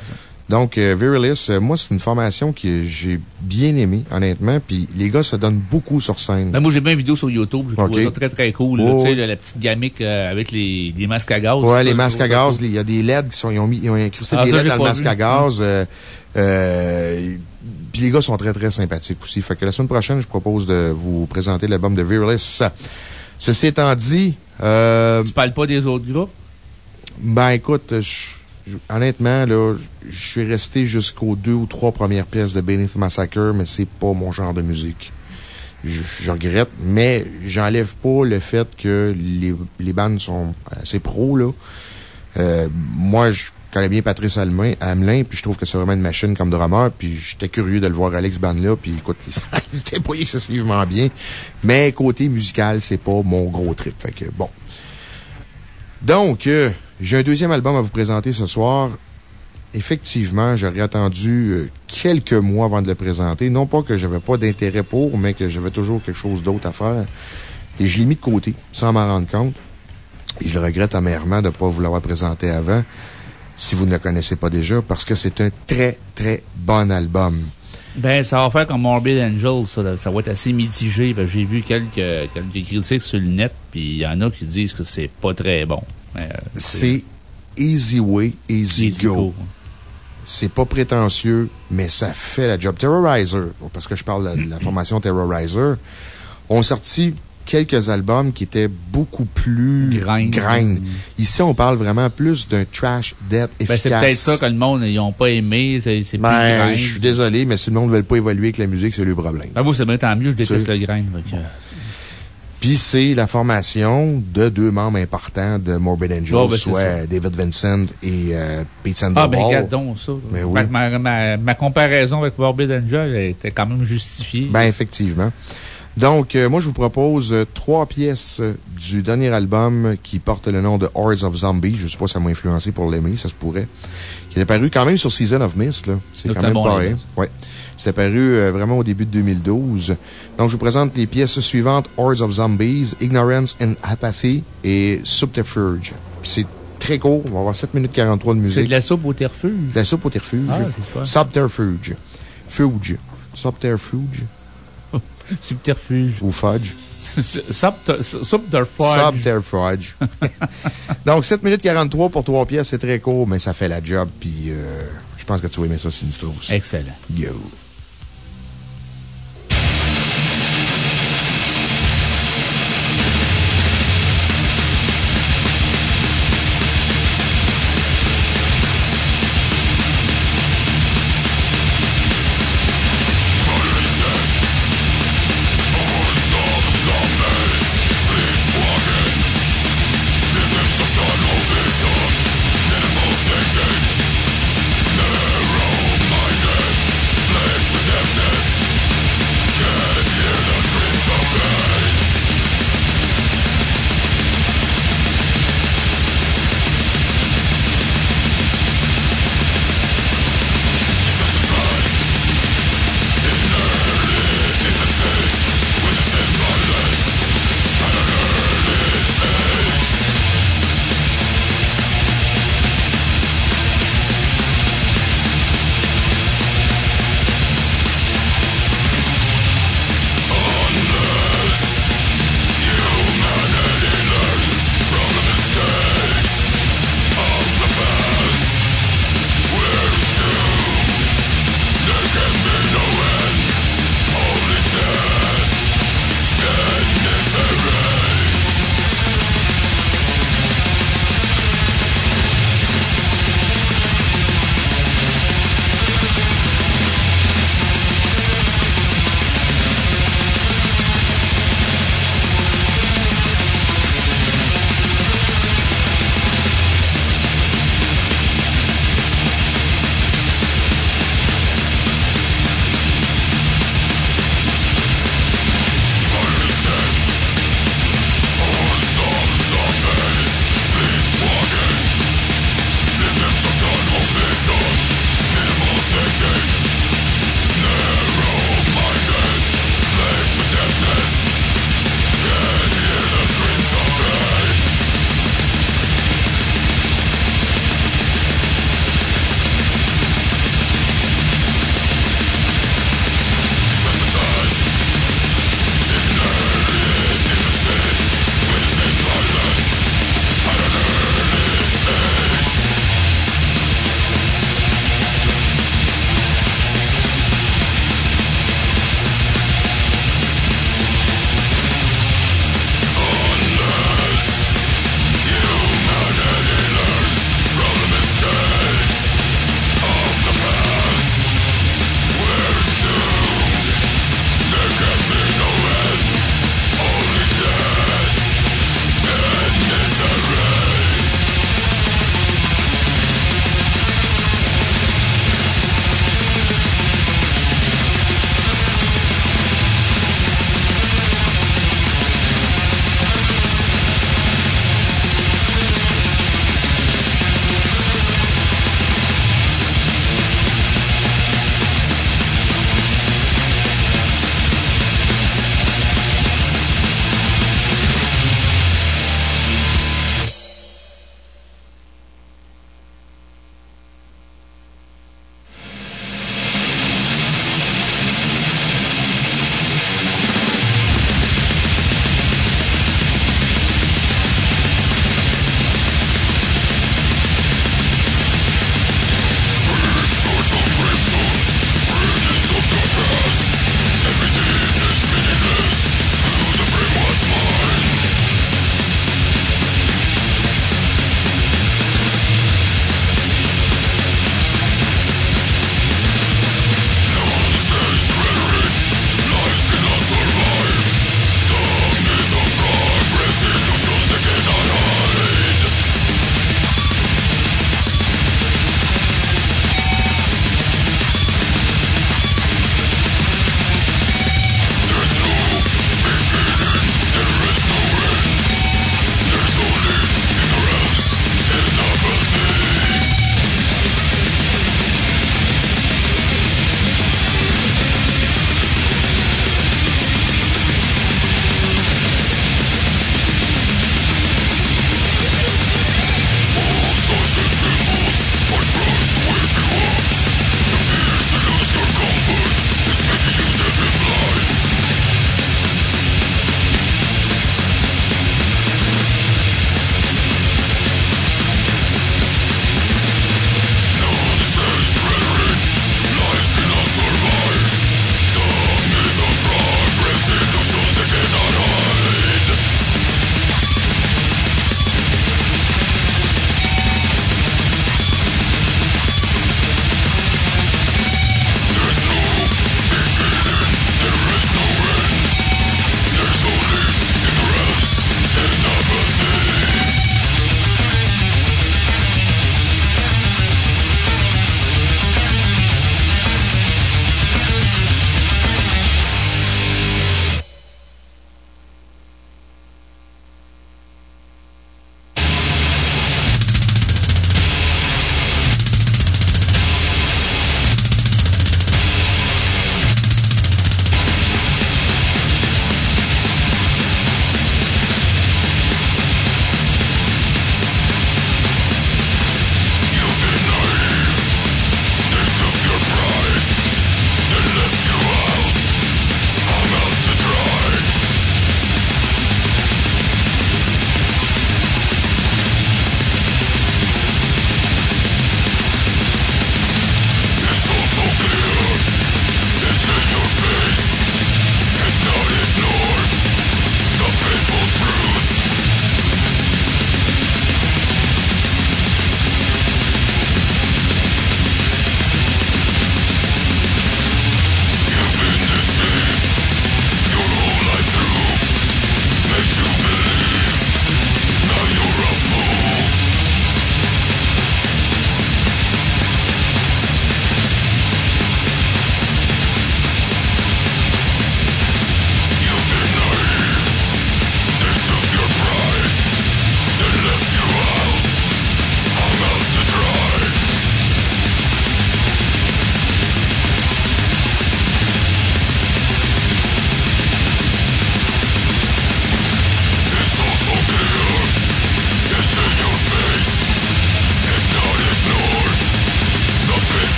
Donc, euh, Virilis, euh, moi, c'est une formation que j'ai bien aimée, honnêtement. Puis les gars se donnent beaucoup sur scène. Ben, moi, j'ai vu une vidéo sur YouTube. J'ai trouvé ça très, très cool. Oh, tu sais, la, petite gamique euh, avec les, les masques à gaz. Ouais, les masques à gaz, il y a des LED qui sont, ils ont mis, ils ont incrusté Ah, des ça, LED dans le masque vu. à gaz. euh, euh, puis les gars sont très, très sympathiques aussi. Fait que la semaine prochaine, je propose de vous présenter l'album de Virilis. Ceci étant dit, euh, Tu parles pas des autres groupes? Ben, écoute, je- honnêtement, là, je je suis resté jusqu'aux deux ou trois premières pièces de Beneath Massacre, mais c'est pas mon genre de musique. Je, je regrette, mais j'enlève pas le fait que les, les bandes sont assez pros, là. Euh, moi, je connais bien Patrice Hamelin, Hamelin, puis je trouve que c'est vraiment une machine comme drummer, puis j'étais curieux de le voir Alex Band là, puis écoute, [laughs] il s'était pas excessivement bien. Mais côté musical, c'est pas mon gros trip. Fait que, bon. Donc, euh, j'ai un deuxième album à vous présenter ce soir. Effectivement, j'aurais attendu euh, quelques mois avant de le présenter. Non pas que j'avais pas d'intérêt pour, mais que j'avais toujours quelque chose d'autre à faire. Et je l'ai mis de côté, sans m'en rendre compte. Et je le regrette amèrement de ne pas vous l'avoir présenté avant, si vous ne le connaissez pas déjà, parce que c'est un très, très bon album. Ben, ça va faire comme Morbid Angel, ça, ça va être assez mitigé. Ben, J'ai vu quelques, quelques critiques sur le net, puis il y en a qui disent que c'est pas très bon. Euh, C'est Easy Way, Easy, Easy Go. Go. C'est pas prétentieux, mais ça fait la job. Terrorizer, parce que je parle de la formation Terrorizer, ont sorti quelques albums qui étaient beaucoup plus grind. Ici, on parle vraiment plus d'un trash death ben, efficace. c'est peut-être ça que le monde, ils ont pas aimé. C'est plus Ben, grind. je suis désolé, mais si le monde ne veut pas évoluer avec la musique, c'est le problème. Ben, moi, c'est bien tant mieux, je déteste le grain. fait que- Puis c'est la formation de deux membres importants de Morbid Angel, Oh, ben, soit. David Vincent et euh, Pete Ah, Sandoval. ben, regarde donc ça. Mais oui. ma, ma comparaison avec Morbid Angel était quand même justifiée. Ben, effectivement. Donc, euh, moi, je vous propose euh, trois pièces euh, du dernier album qui porte le nom de Hordes of Zombies. Je sais pas si ça m'a influencé pour l'aimer, ça se pourrait. Qui est apparu quand même sur Season of Mist, là. C'est quand même bon rien. Ouais. C'est apparu euh, vraiment au début de 2012. Donc, je vous présente les pièces suivantes Hordes of Zombies, Ignorance and Apathy et Subterfuge. C'est très court. On va avoir 7 minutes 43 de musique. C'est de la soupe au terrefuge. De la soupe au. Ah, fun. Subterfuge. Fuge. Subterfuge. Subterfuge. Ou fudge. [laughs] Subter- Subterfuge. Subterfuge. [laughs] Donc, 7 minutes 43 pour 3 pièces, c'est très court, mais ça fait la job, puis euh, je pense que tu vas aimer ça, Sinistros. Excellent. Go.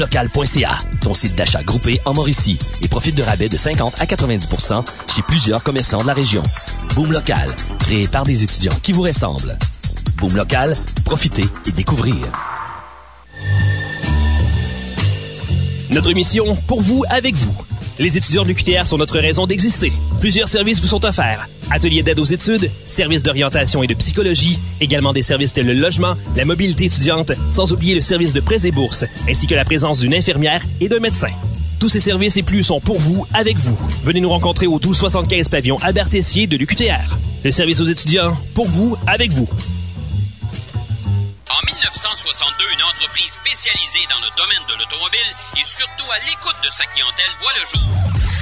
Boomlocal.ca, ton site d'achat groupé en Mauricie, et profite de rabais de 50 à 90% chez plusieurs commerçants de la région. Boom Local, créé par des étudiants qui vous ressemblent. Boom Local, profitez et découvrez. Notre mission, pour vous, avec vous. Les étudiants de l'UQTR sont notre raison d'exister. Plusieurs services vous sont offerts. Ateliers d'aide aux études, services d'orientation et de psychologie, également des services tels le logement, la mobilité étudiante, sans oublier le service de prêts et bourses, ainsi que la présence d'une infirmière et d'un médecin. Tous ces services et plus sont pour vous, avec vous. Venez nous rencontrer au 1275 pavillon Albert-Tessier de l'UQTR. Le service aux étudiants, pour vous, avec vous. En 1962, une entreprise spécialisée dans le domaine de l'automobile et surtout à l'écoute de sa clientèle voit le jour.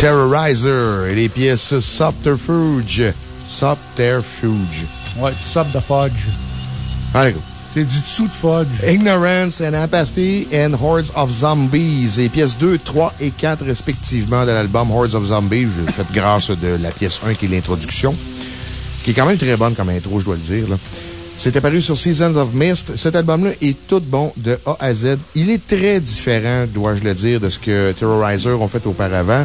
Terrorizer et les pièces Subterfuge. Subterfuge. Ouais, du sub de fudge. Allez, go. C'est du dessous de fudge. Ignorance and Apathy and Hordes of Zombies. Les pièces 2, 3 et 4 respectivement de l'album Hordes of Zombies. Je fais grâce de la pièce 1 qui est l'introduction, qui est quand même très bonne comme intro, je dois le dire. là. C'était paru sur Seasons of Mist. Cet album-là est tout bon de A à Z. Il est très différent, dois-je le dire, de ce que Terrorizer ont fait auparavant.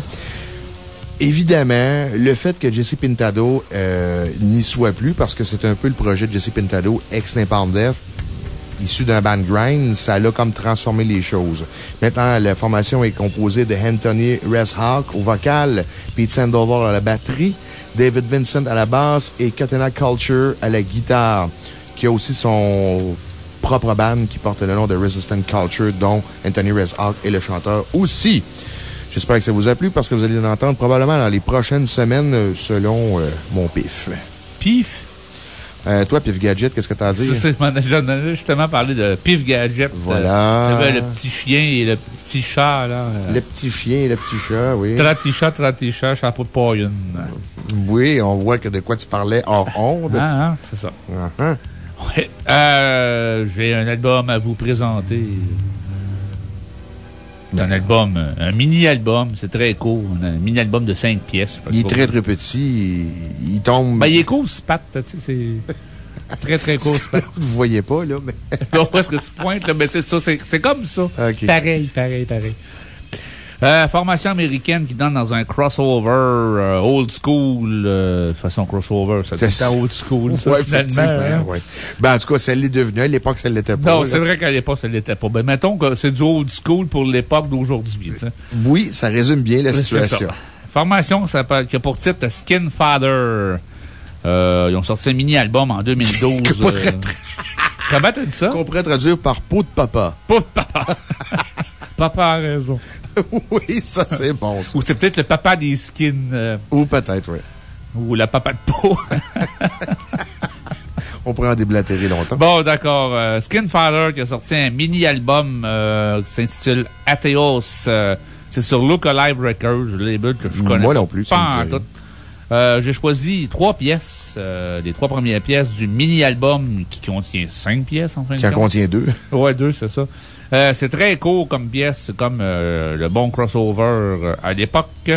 Évidemment, le fait que Jesse Pintado euh, n'y soit plus, parce que c'est un peu le projet de Jesse Pintado, ex-Napalm Death, issu d'un band grind, ça a comme transformé les choses. Maintenant, la formation est composée de Anthony Reshawk au vocal, Pete Sandoval à la batterie, David Vincent à la basse et Katana Culture à la guitare, qui a aussi son propre band qui porte le nom de Resistant Culture, dont Anthony Reshawk est le chanteur aussi. J'espère que ça vous a plu parce que vous allez l'entendre probablement dans les prochaines semaines euh, selon euh, mon pif. Pif? Euh, toi, Pif Gadget, qu'est-ce que t'as à dire? J'en ai justement parlé de Pif Gadget. Voilà. Euh, le petit chien et le petit chat, là. Le petit chien et le petit chat, oui. Traticha, traticha, chapeau de païenne. Oui, on voit que de quoi tu parlais hors onde. Ah, ah, c'est ça. Ah, ah. Ouais. Euh, J'ai un album à vous présenter. Un album, un mini-album, c'est très court. Un mini-album de 5 pièces. Il est très, très petit. Il, il tombe. Ben, il est court, ce pat, tu sais, c'est très, très court, ce pat. [laughs] Vous voyez pas, là, mais. Non, parce que tu pointes, là, mais c'est ça, c'est comme ça. Pareil, pareil, pareil. Euh, formation américaine qui donne dans un crossover euh, old school. euh, façon, crossover, ça C'est- c'était old school, ça, Ouais, finalement. hein. ouais. Ben, en tout cas, ça l'est devenu. À l'époque, ça l'était pas. Non, c'est vrai qu'à l'époque, ça l'était pas. Ben, mettons que c'est du old school pour l'époque d'aujourd'hui. Oui, ça résume bien la situation. ça. Formation s'appelle- qui a pour titre Skin Father. Euh, ils ont sorti un mini-album en [laughs] 2012. euh, Comment t'as dit ça? Qu'on pourrait traduire par peau de papa. Peau de papa. [laughs] papa a raison. [laughs] oui, ça, c'est bon, ça. Ou c'est peut-être le papa des skins. euh, Ou peut-être, oui. ou la papa de peau. [laughs] On pourrait en déblatérer longtemps. Bon, d'accord. Euh, Skinfather qui a sorti un mini-album euh, qui s'intitule Atheos. Euh, c'est sur Look Alive Records, le label que je connais Moi non plus, pas en tout. J'ai choisi trois pièces, les trois premières pièces du mini-album qui contient cinq pièces en fin de Qui en contient deux. Ouais, deux, c'est ça. Euh, c'est très court comme pièce, comme euh, le bon crossover euh, à l'époque.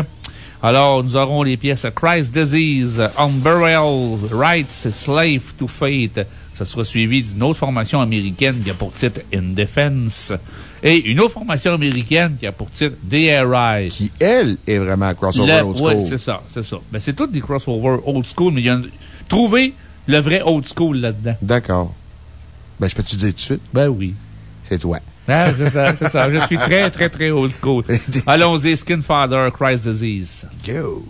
Alors, nous aurons les pièces Christ Disease, Unburial Rights, Slave to Fate. Ça sera suivi d'une autre formation américaine qui a pour titre In Defense. Et une autre formation américaine qui a pour titre DRI. Qui, elle, est vraiment crossover Le- old school. ouais, c'est ça, c'est ça. Ben, c'est toutes des crossovers old school, mais il y a trouver le vrai old school là-dedans. D'accord. Ben, je peux te dire tout de suite? Ben oui. C'est toi. Ah, c'est ça, c'est ça. Je suis très, très, très old school. [laughs] Allons-y, Skinfather, Christ Disease. Go!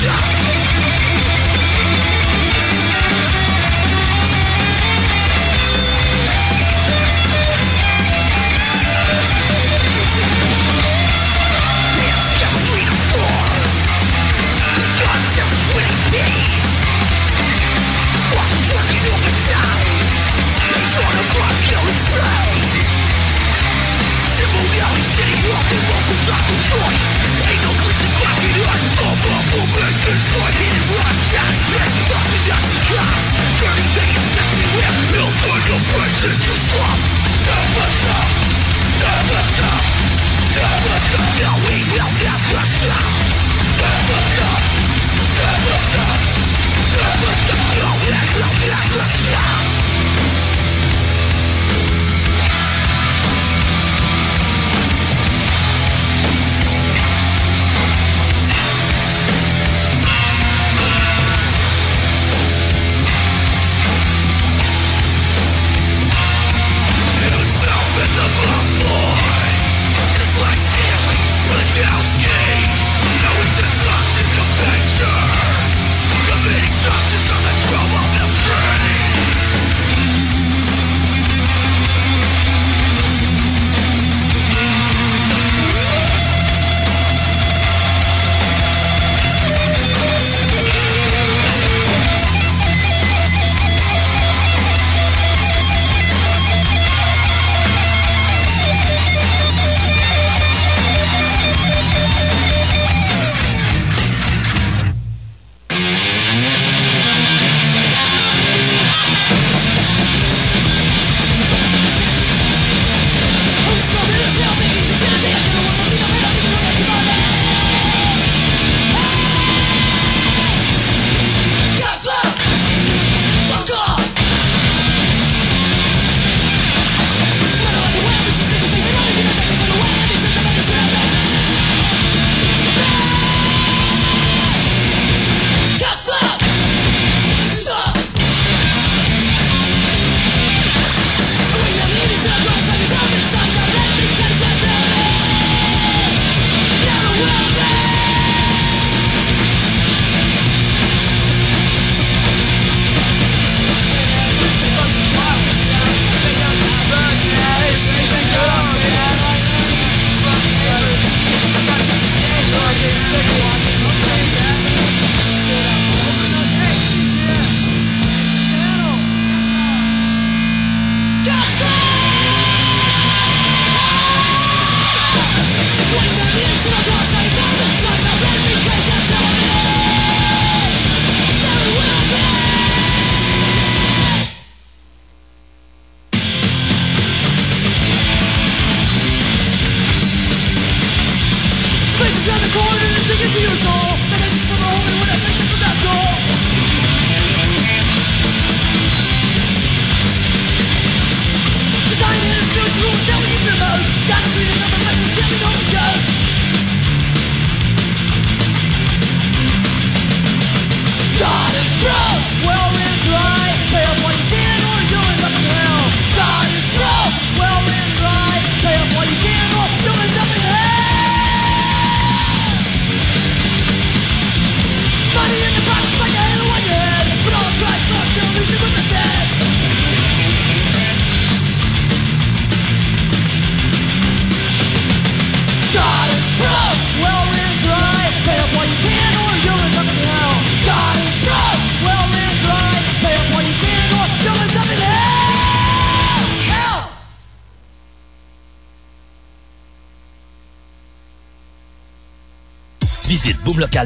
Visite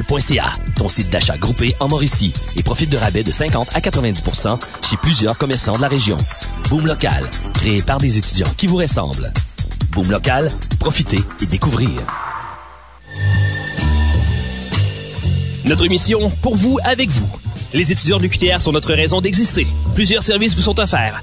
boomlocal.ca, ton site d'achat groupé en Mauricie, et profite de rabais de 50 à 90 chez plusieurs commerçants de la région. Boom Local, créé par des étudiants qui vous ressemblent. Boom Local, profitez et découvrez. Notre mission, pour vous, avec vous. Les étudiants de l'UQTR sont notre raison d'exister. Plusieurs services vous sont offerts.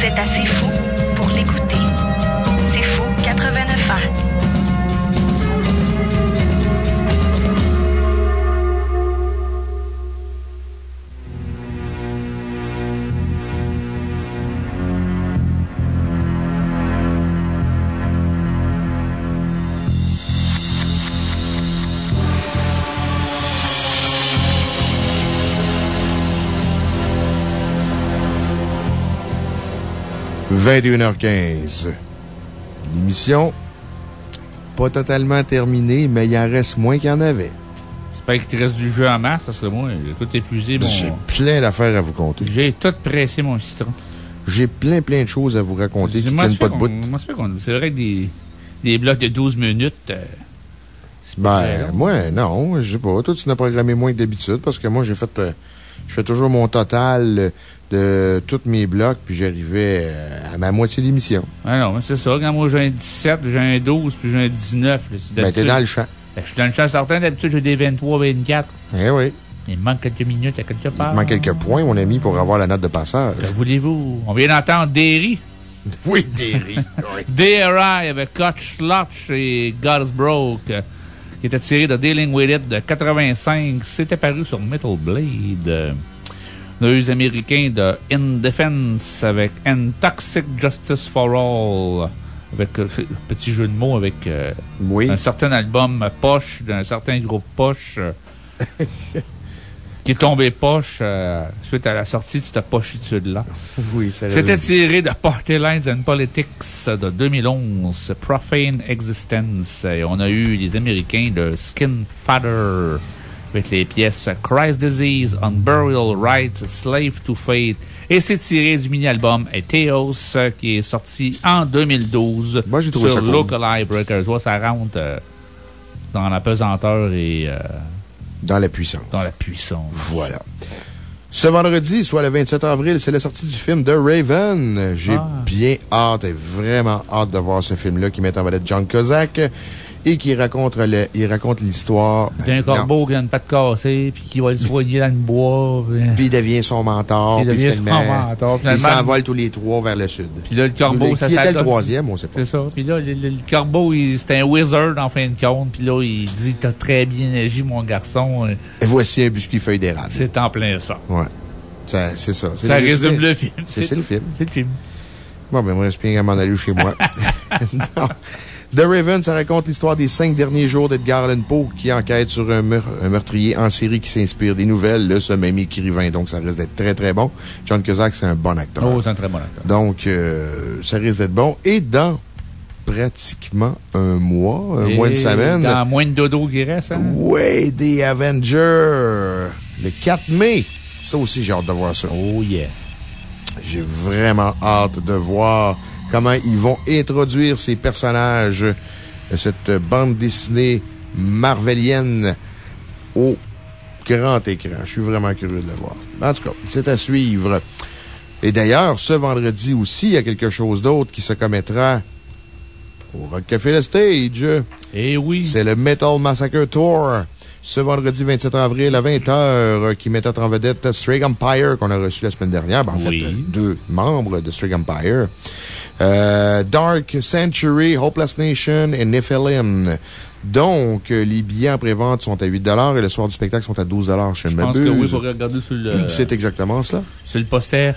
Êtes assez fou 21h15. L'émission, pas totalement terminée, mais il en reste moins qu'il y en avait. J'espère qu'il te reste du jeu en masse parce que moi, j'ai tout épuisé. Mon... J'ai plein d'affaires à vous compter. J'ai tout pressé mon citron. J'ai plein, plein de choses à vous raconter qui tiennent pas de bout. C'est vrai que des, des blocs de 12 minutes, euh, Ben, moi, non, je sais pas. Toi, tu n'as programmé moins que d'habitude parce que moi, j'ai fait, euh, je fais toujours mon total de tous mes blocs, puis j'arrivais euh, à ma moitié d'émission. Ah non, c'est ça. Quand moi j'ai un 17, j'ai un 12, puis j'ai un 19. là, Ben, t'es dans le champ. Ben, je suis dans le champ certain. D'habitude, j'ai des 23, 24. Eh oui. Il me manque quelques minutes à quelque part. Il manque quelques points, mon ami, pour avoir la note de passage. Que voulez-vous? On vient d'entendre Derry. [laughs] Oui, Derry. DRI [laughs] avec Coach Slotch et God's Broke, euh, qui était tiré de Dealing With It de 85. C'était paru sur Metal Blade. Les Américains de In Defense avec And Toxic Justice for All. Avec euh, petit jeu de mots avec euh, un certain album poche d'un certain groupe poche [laughs] qui est tombé poche euh, suite à la sortie de cette pochitude-là. Oui, C'était tiré de Party Lines and Politics de 2011, Profane Existence. Et on a eu les Américains de Skin Fatter avec les pièces Christ Disease, Unburial Rights, Slave to Fate. Et c'est tiré du mini-album Eteos euh, qui est sorti en 2012 j'ai trouvé sur. Local Breakers. Ouais, ça rentre euh, dans la pesanteur et euh, Dans la puissance. dans la puissance. Voilà. Ce vendredi, soit le 27 avril, c'est la sortie du film The Raven. J'ai Ah. bien hâte et vraiment hâte de voir ce film-là qui met en vedette John Kozak et qui raconte le- il raconte l'histoire D'un corbeau qui a une patte cassée, puis qui va le [laughs] soigner dans le bois. puis- il devient son mentor. Il devient son mentor. Ils s'envolent tous les trois vers le sud. Puis là, le corbeau, ça était le troisième, on sait pas. C'est ça. Puis là, le, corbeau, c'était un wizard en fin de compte. Puis là, il dit T'as très bien agi, mon garçon. Et voici un biscuit feuille d'érable. C'est en plein ça. Ouais. C'est ça. C'est Ça résume le film. C'est C'est c'est le film. C'est le film. Bon, ben, moi, j'espère bien m'en aller chez moi. [laughs] [laughs] The Raven, ça raconte l'histoire des cinq derniers jours d'Edgar Allan Poe qui enquête sur un, meur- un meurtrier en série qui s'inspire des nouvelles de ce même écrivain. Donc, ça risque d'être très, très bon. John Cusack, c'est un bon acteur. Oh, c'est un très bon acteur. Donc, euh, ça risque d'être bon. Et dans pratiquement un mois, un mois de semaine. Dans moins de dodo qui reste, hein? Ouais, The Avenger. Le 4 mai. Ça aussi, j'ai hâte de voir ça. Oh, yeah. J'ai vraiment hâte de voir comment ils vont introduire ces personnages de cette bande dessinée marvelienne au grand écran. Je suis vraiment curieux de le voir. En tout cas, c'est à suivre. Et d'ailleurs, ce vendredi aussi, il y a quelque chose d'autre qui se commettra au Rock Café Le Stage. Eh oui. C'est le Metal Massacre Tour. Ce vendredi 27 avril à 20h, qui mettait en vedette Strig Empire, qu'on a reçu la semaine dernière. Ben, en Oui. fait, deux membres de Strig Empire. Euh, Dark Century, Hopeless Nation et Nephilim. Donc, euh, les billets en pré-vente sont à 8 et le soir du spectacle sont à 12 chez Je pense que oui, faudrait regarder sur le. C'est exactement cela. Sur le poster.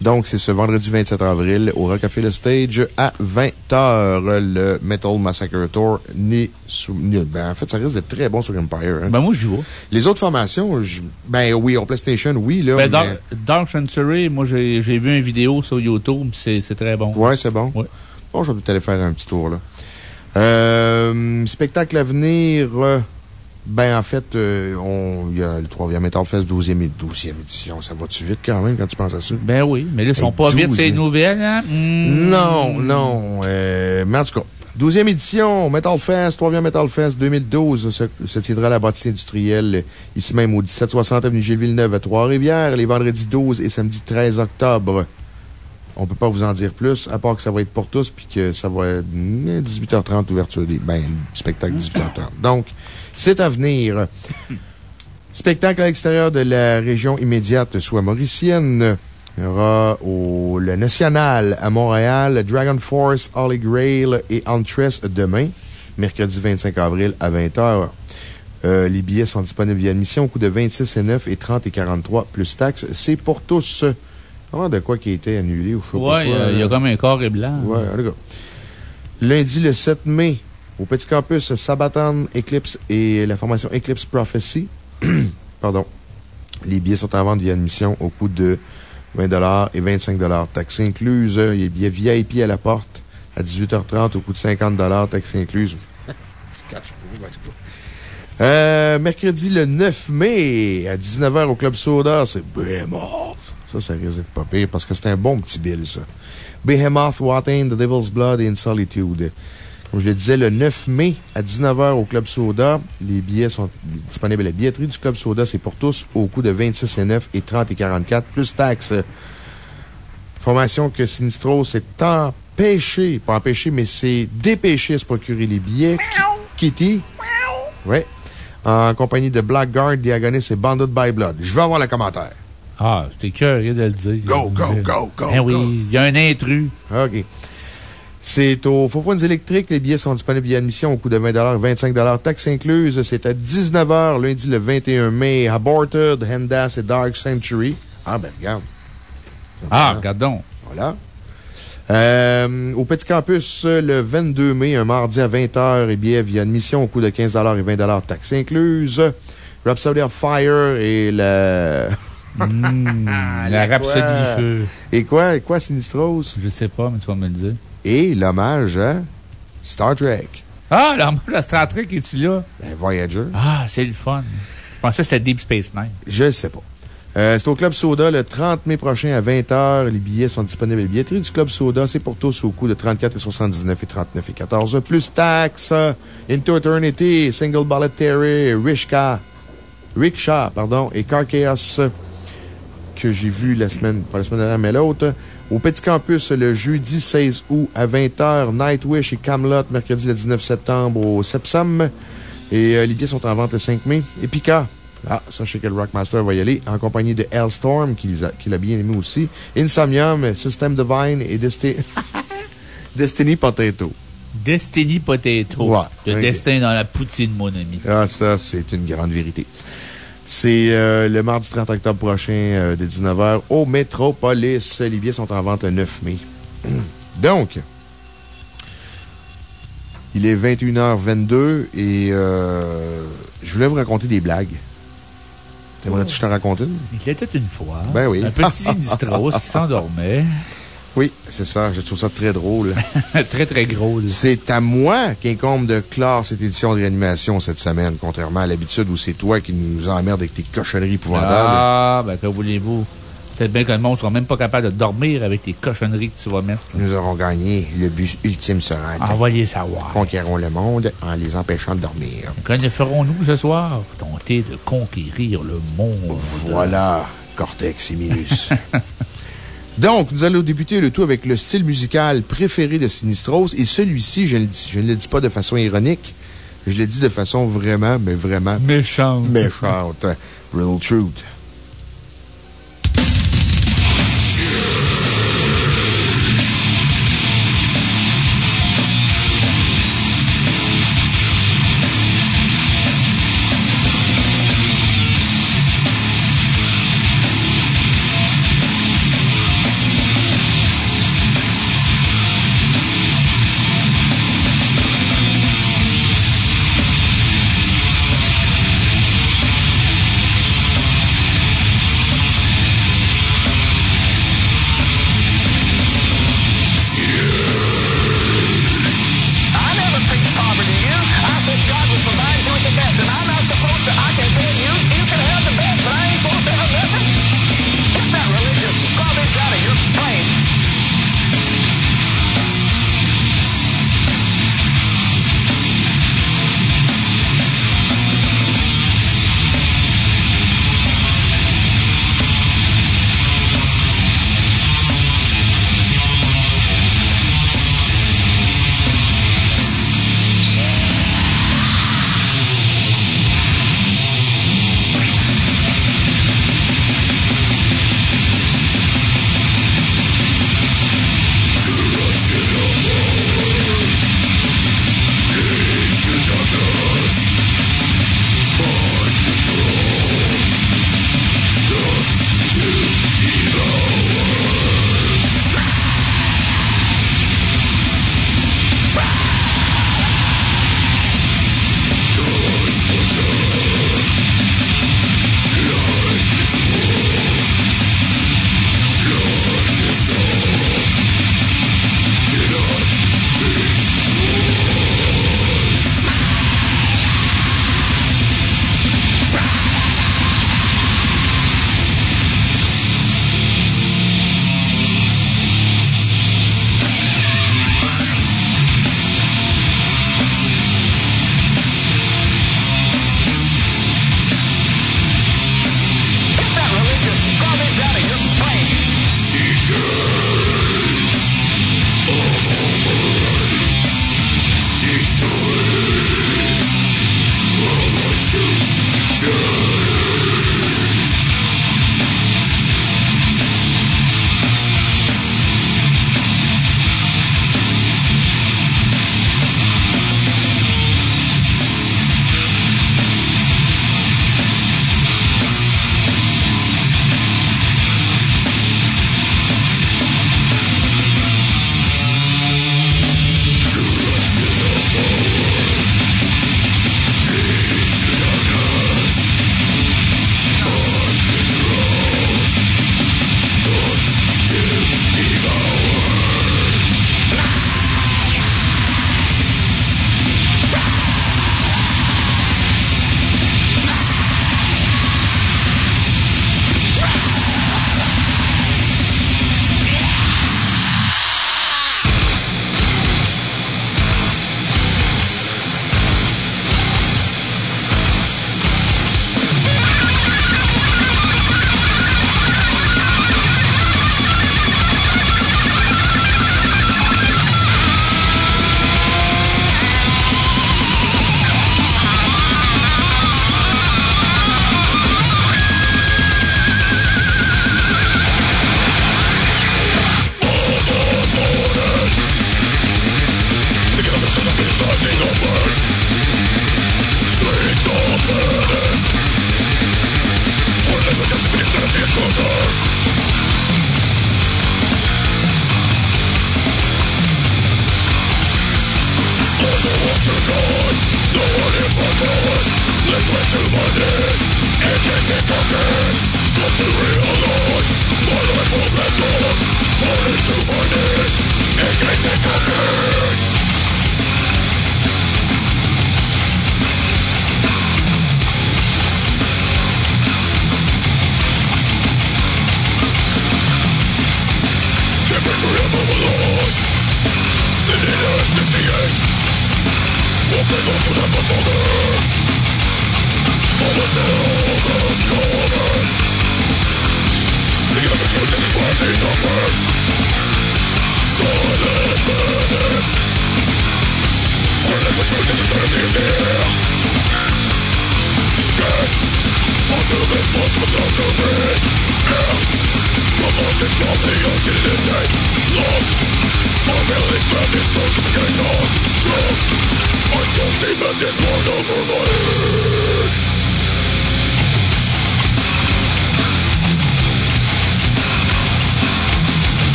Donc, c'est ce vendredi 27 avril au Rockefeller le Stage à 20h. Le Metal Massacre Tour n'est sous. Ben, en fait, ça risque d'être très bon sur Empire. hein. Ben, moi, je vois. Les autres formations, je- ben oui, on PlayStation, oui, là. Ben, mais- Dark, Dark Century, moi, j'ai vu une vidéo sur YouTube, c'est très bon. Ouais, c'est bon. Bon, je vais peut-être aller faire un petit tour, là. Euh, spectacle à venir. euh, ben, en fait, euh, on- il y a le 3e Metal Fest, 12e, et 12e édition. Ça va-tu vite quand même quand tu penses à ça? Ben oui, mais là, ils sont pas vite, 12, ces nouvelles, hein? Hmm. Non, non. euh, mais en tout cas, 12e édition, Metal Fest, 3e Metal Fest 2012 se, se tiendra à la bâtisse industrielle, ici même au 1760 avenue Gilles Villeneuve à Trois-Rivières, les vendredis 12 et samedi 13 octobre. On peut pas vous en dire plus, à part que ça va être pour tous, puis que ça va être mm, 18h30 ouverture des. Ben, spectacle 18h30. Donc, c'est à venir. [laughs] Spectacle à l'extérieur de la région immédiate, soit mauricienne. Il y aura au le National à Montréal, Dragon Force, Holy Grail et Huntress demain, mercredi 25 avril à 20h. Euh, les billets sont disponibles via admission au coût de 26 et 9 et 30 et 43 plus taxes. C'est pour tous. Vraiment de quoi qui a été annulé ou je sais pas Ouais, il y a- comme un corps et blanc. Ouais, cas. Lundi le 7 mai, au Petit Campus, Sabaton Eclipse et la formation Eclipse Prophecy. [clears throat] Pardon. Les billets sont en vente via admission au coût de 20 et 25 taxes incluses. Il y a billets VIP à la porte à 18h30 au coût de 50 taxes incluses. [laughs] Euh, mercredi le 9 mai à 19h au Club Soda, c'est Behemoth. Ça, ça risque d'être pas pire parce que c'est un bon petit bill, ça. Behemoth, Watain, The Devil's Blood et In Solitude. Comme je le disais, le 9 mai à 19h au Club Soda, les billets sont disponibles à la billetterie du Club Soda. C'est pour tous au coût de 26 et 9 et 30 et 44 plus taxes. Formation que Sinistro s'est empêché, pas empêché, mais s'est dépêché à se procurer les billets. Ki- Kitty? Ouais. En compagnie de Blackguard, Diagonis et Banded by Blood. Je veux avoir le commentaire. Ah, j'étais curieux de le dire. Go, go, go, go, Ben oui, go. il y a un intrus. OK. C'est au Faux électriques. Les billets sont disponibles via admission au coût de 20 25 taxes incluses. C'est à 19h lundi le 21 mai. Aborted, Hendas et Dark Century. Ah, ben, regarde. Ah, regarde donc. Voilà. Euh, au Petit Campus, le 22 mai, un mardi à 20h, et billets via admission au coût de 15 et 20 taxes incluses. Rhapsody of Fire et [laughs] la. la Rhapsody quoi? du feu. Et quoi, quoi, Sinistros? Je sais pas, mais tu vas me le dire. Et l'hommage à Star Trek. Ah, l'hommage à Star Trek, es-tu là? Ben, Voyager. Ah, c'est le fun. Je pensais que c'était Deep Space Nine. Je ne sais pas. Euh, c'est au Club Soda le 30 mai prochain à 20h. Les billets sont disponibles à la billetterie du Club Soda. C'est pour tous au coût de 34,79 et 39 et 14 plus taxes. Into Eternity, Single Bullet Terry, Rishka, Rickshaw, pardon, et Car Chaos que j'ai vu la semaine, pas la semaine dernière, mais l'autre. Au Petit Campus, le jeudi 16 août à 20h, Nightwish et Camelot, mercredi le 19 septembre au Sepsum. Et euh, les billets sont en vente le 5 mai. Et Pika. Ah, sais que le Rockmaster va y aller, en compagnie de Hellstorm, qui l'a bien aimé aussi. Insomnium, System Divine et Desti- [laughs] Destiny Potato. Destiny Potato. Ouais, Le destin dans la poutine, mon ami. Ah, ça, c'est une grande vérité. C'est euh, le mardi 30 octobre prochain, euh, de 19h, au Metropolis. Les billets sont en vente le 9 mai. [clears throat] Donc, il est 21h22 et euh, je voulais vous raconter des blagues. T'aimerais-tu que je t'en raconte une? Il était une fois. Ben oui. Un petit [laughs] Sinistros qui s'endormait. Oui, c'est ça. Je trouve ça très drôle. [laughs] très, très gros. C'est à moi qu'incombe de clore cette édition de réanimation cette semaine, contrairement à l'habitude où c'est toi qui nous emmerdes avec tes cochonneries épouvantables. Ah, ben, que voulez-vous? Peut-être bien que le monde sera même pas capable de dormir avec tes cochonneries que tu vas mettre. Nous aurons gagné. Le but ultime sera Envoyez savoir. Conquérons le monde en les empêchant de dormir. Que ne ferons-nous ce soir? Tenter de conquérir le monde. Voilà, Cortex et Minus. [laughs] Donc, nous allons débuter le tout avec le style musical préféré de Sinistros. Et celui-ci, je, ne le dis- je ne le dis pas de façon ironique. Je le dis de façon vraiment, mais vraiment. Méchante. Méchante. Real truth.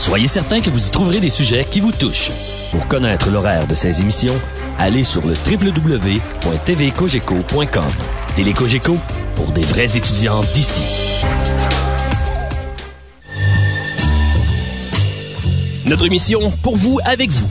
Soyez certain que vous y trouverez des sujets qui vous touchent. Pour connaître l'horaire de ces émissions, allez sur le www.tvcogeco.com. Télécogeco, pour des vrais étudiants d'ici. Notre mission, pour vous, avec vous.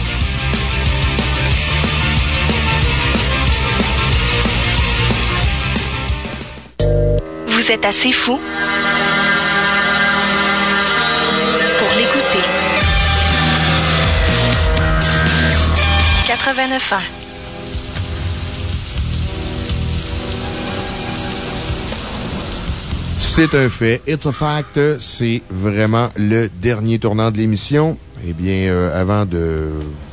Êtes assez fou pour l'écouter. 89 ans. C'est un fait. It's a fact. C'est vraiment le dernier tournant de l'émission. Eh bien, euh, avant de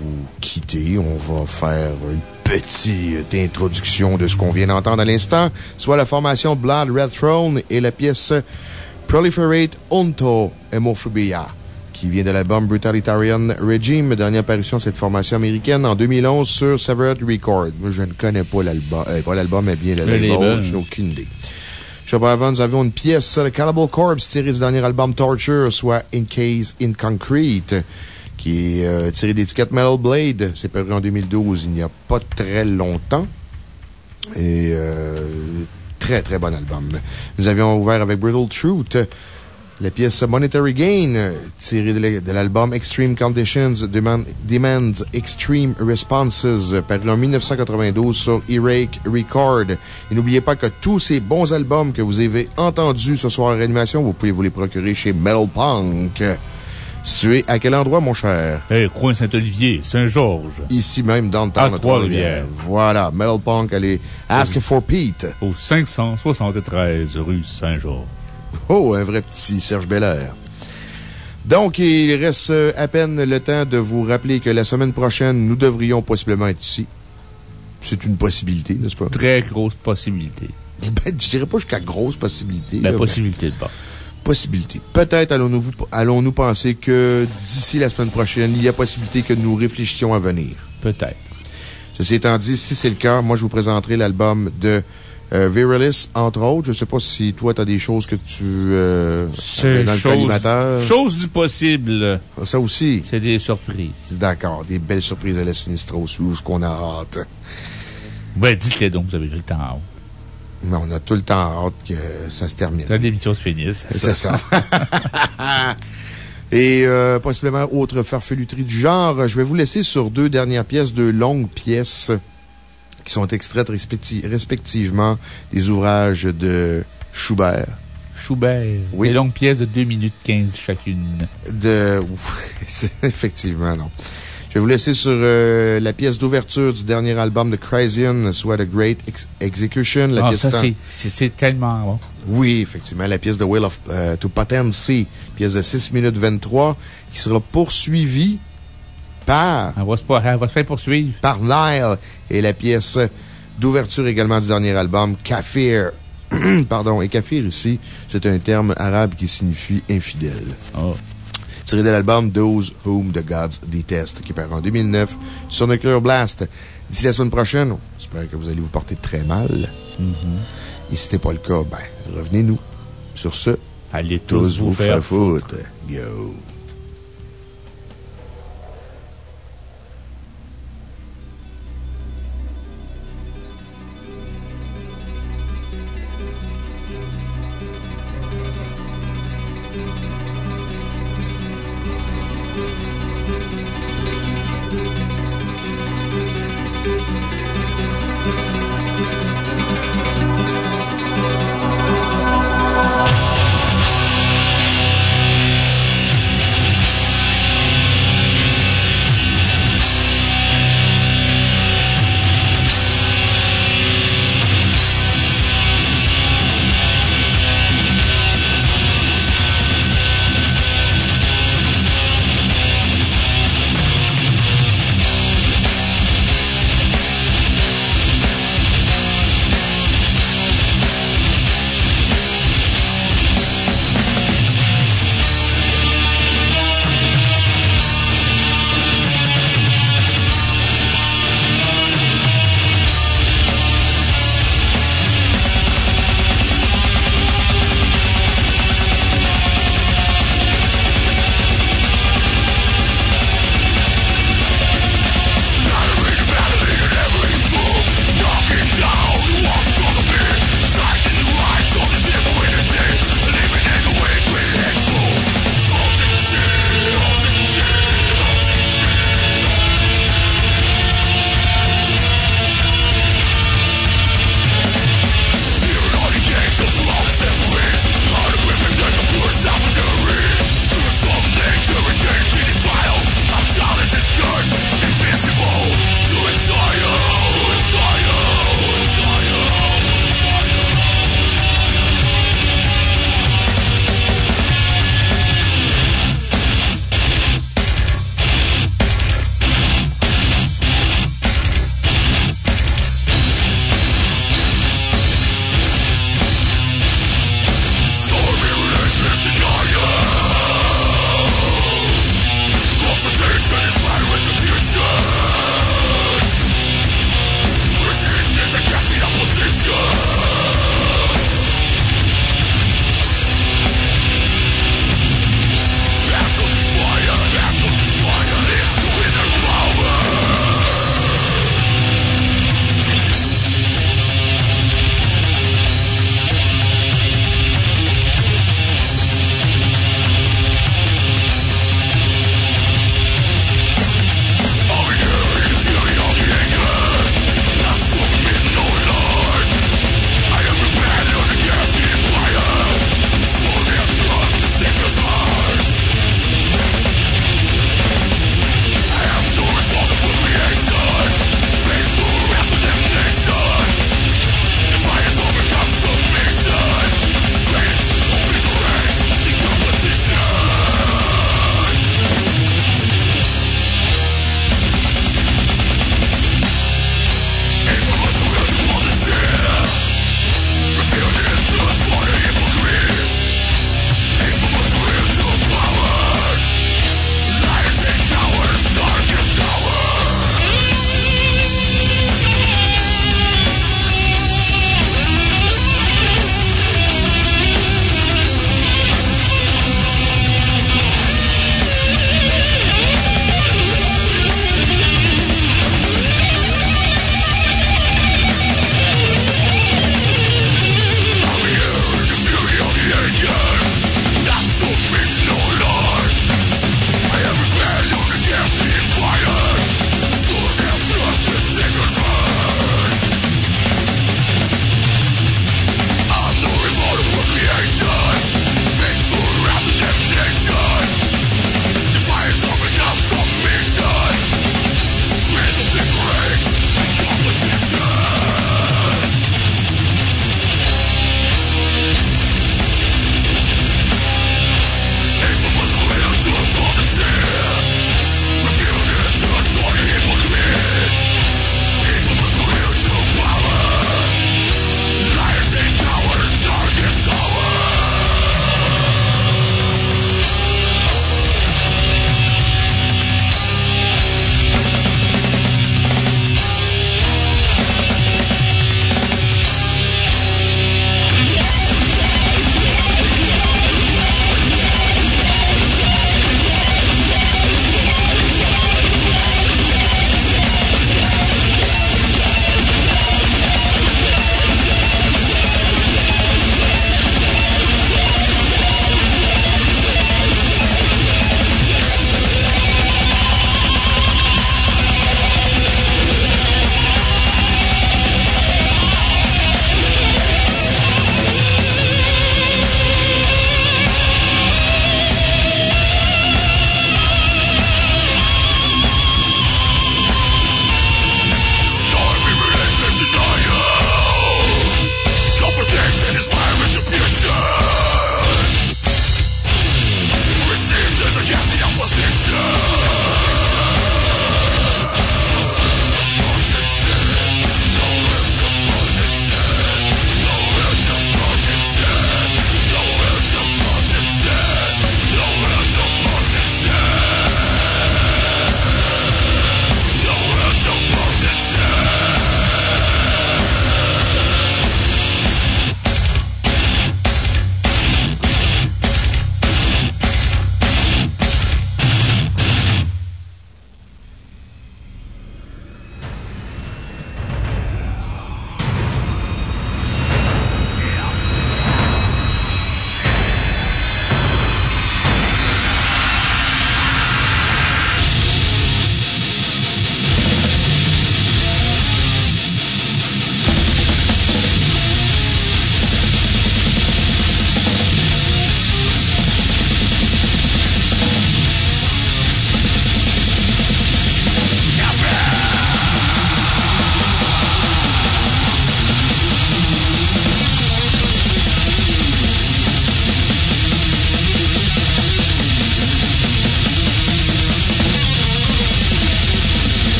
vous quitter, on va faire une petite introduction de ce qu'on vient d'entendre à l'instant, soit la formation Blood Red Throne et la pièce Proliferate Unto Hemophobia, qui vient de l'album Brutalitarian Regime, dernière apparition de cette formation américaine en 2011 sur Severed Records. Moi, je ne connais pas l'album, euh, pas l'album, mais bien le, label, n'ai aucune idée. Pas, avant, nous avions une pièce, le Cannibal Corpse, tirée du dernier album Torture, soit In Case in Concrete, qui est euh, tiré d'étiquette Metal Blade. C'est paru en 2012, il n'y a pas très longtemps. Et euh, très, très bon album. Nous avions ouvert avec Brittle Truth, la pièce Monetary Gain, tirée de la- de l'album Extreme Conditions Demand, Demands Extreme Responses, paru en 1992 sur E-Rake Record. Et n'oubliez pas que tous ces bons albums que vous avez entendus ce soir en réanimation, vous pouvez vous les procurer chez Metal Punk. Situé à quel endroit, mon cher? Eh, coin Saint-Olivier, Saint-Georges. Ici même, dans le temps À de Trois-Rivières. Voilà, Metal Punk, allez, Ask for Pete. Au 573 rue Saint-Georges. Oh, un vrai petit Serge Belair. Donc, il reste euh, à peine le temps de vous rappeler que la semaine prochaine, nous devrions possiblement être ici. C'est une possibilité, n'est-ce pas? Très grosse possibilité. [laughs] Ben, je dirais pas jusqu'à grosse possibilité. La là, possibilité de bas. Possibilité. Peut-être allons-nous allons-nous penser que d'ici la semaine prochaine, il y a possibilité que nous réfléchissions à venir? Peut-être. Ceci étant dit, si c'est le cas, moi, je vous présenterai l'album de euh, Virilis, entre autres. Je ne sais pas si toi, tu as des choses que tu. Euh, C'est dans le chose, collimateur. chose du possible. Ça aussi. C'est des surprises. D'accord. Des belles surprises à la Sinistro, ou ce qu'on a hâte? Ben, dites-les donc, vous avez le temps. Mais on a tout le temps hâte que ça se termine. Que l'émission se finisse. C'est ça. [laughs] Et euh, possiblement autre farfeluterie du genre, je vais vous laisser sur deux dernières pièces, deux longues pièces qui sont extraites respecti- respectivement des ouvrages de Schubert. Schubert. Oui. Des longues pièces de 2 minutes 15 chacune. De. C'est- [laughs] Effectivement, non. Je vais vous laisser sur euh, la pièce d'ouverture du dernier album de Chrysian, soit The Great Ex- Execution. La Ah, pièce ça, c'est- tellement bon. Oui, effectivement, la pièce de Will of euh, to Potency, pièce de 6 minutes 23, qui sera poursuivie par. Elle va se, elle va se faire poursuivre. Par Nile. Et la pièce d'ouverture également du dernier album, Kafir. [clears throat] Pardon. Et Kafir ici, c'est un terme arabe qui signifie infidèle. Oh. Tiré de l'album Those Whom the Gods Detest, qui paraît en 2009 sur Nuclear Blast. D'ici la semaine prochaine, j'espère que vous allez vous porter très mal. Et si ce n'est pas le cas, ben, revenez-nous. Sur ce, allez tous vous faire foutre. Go.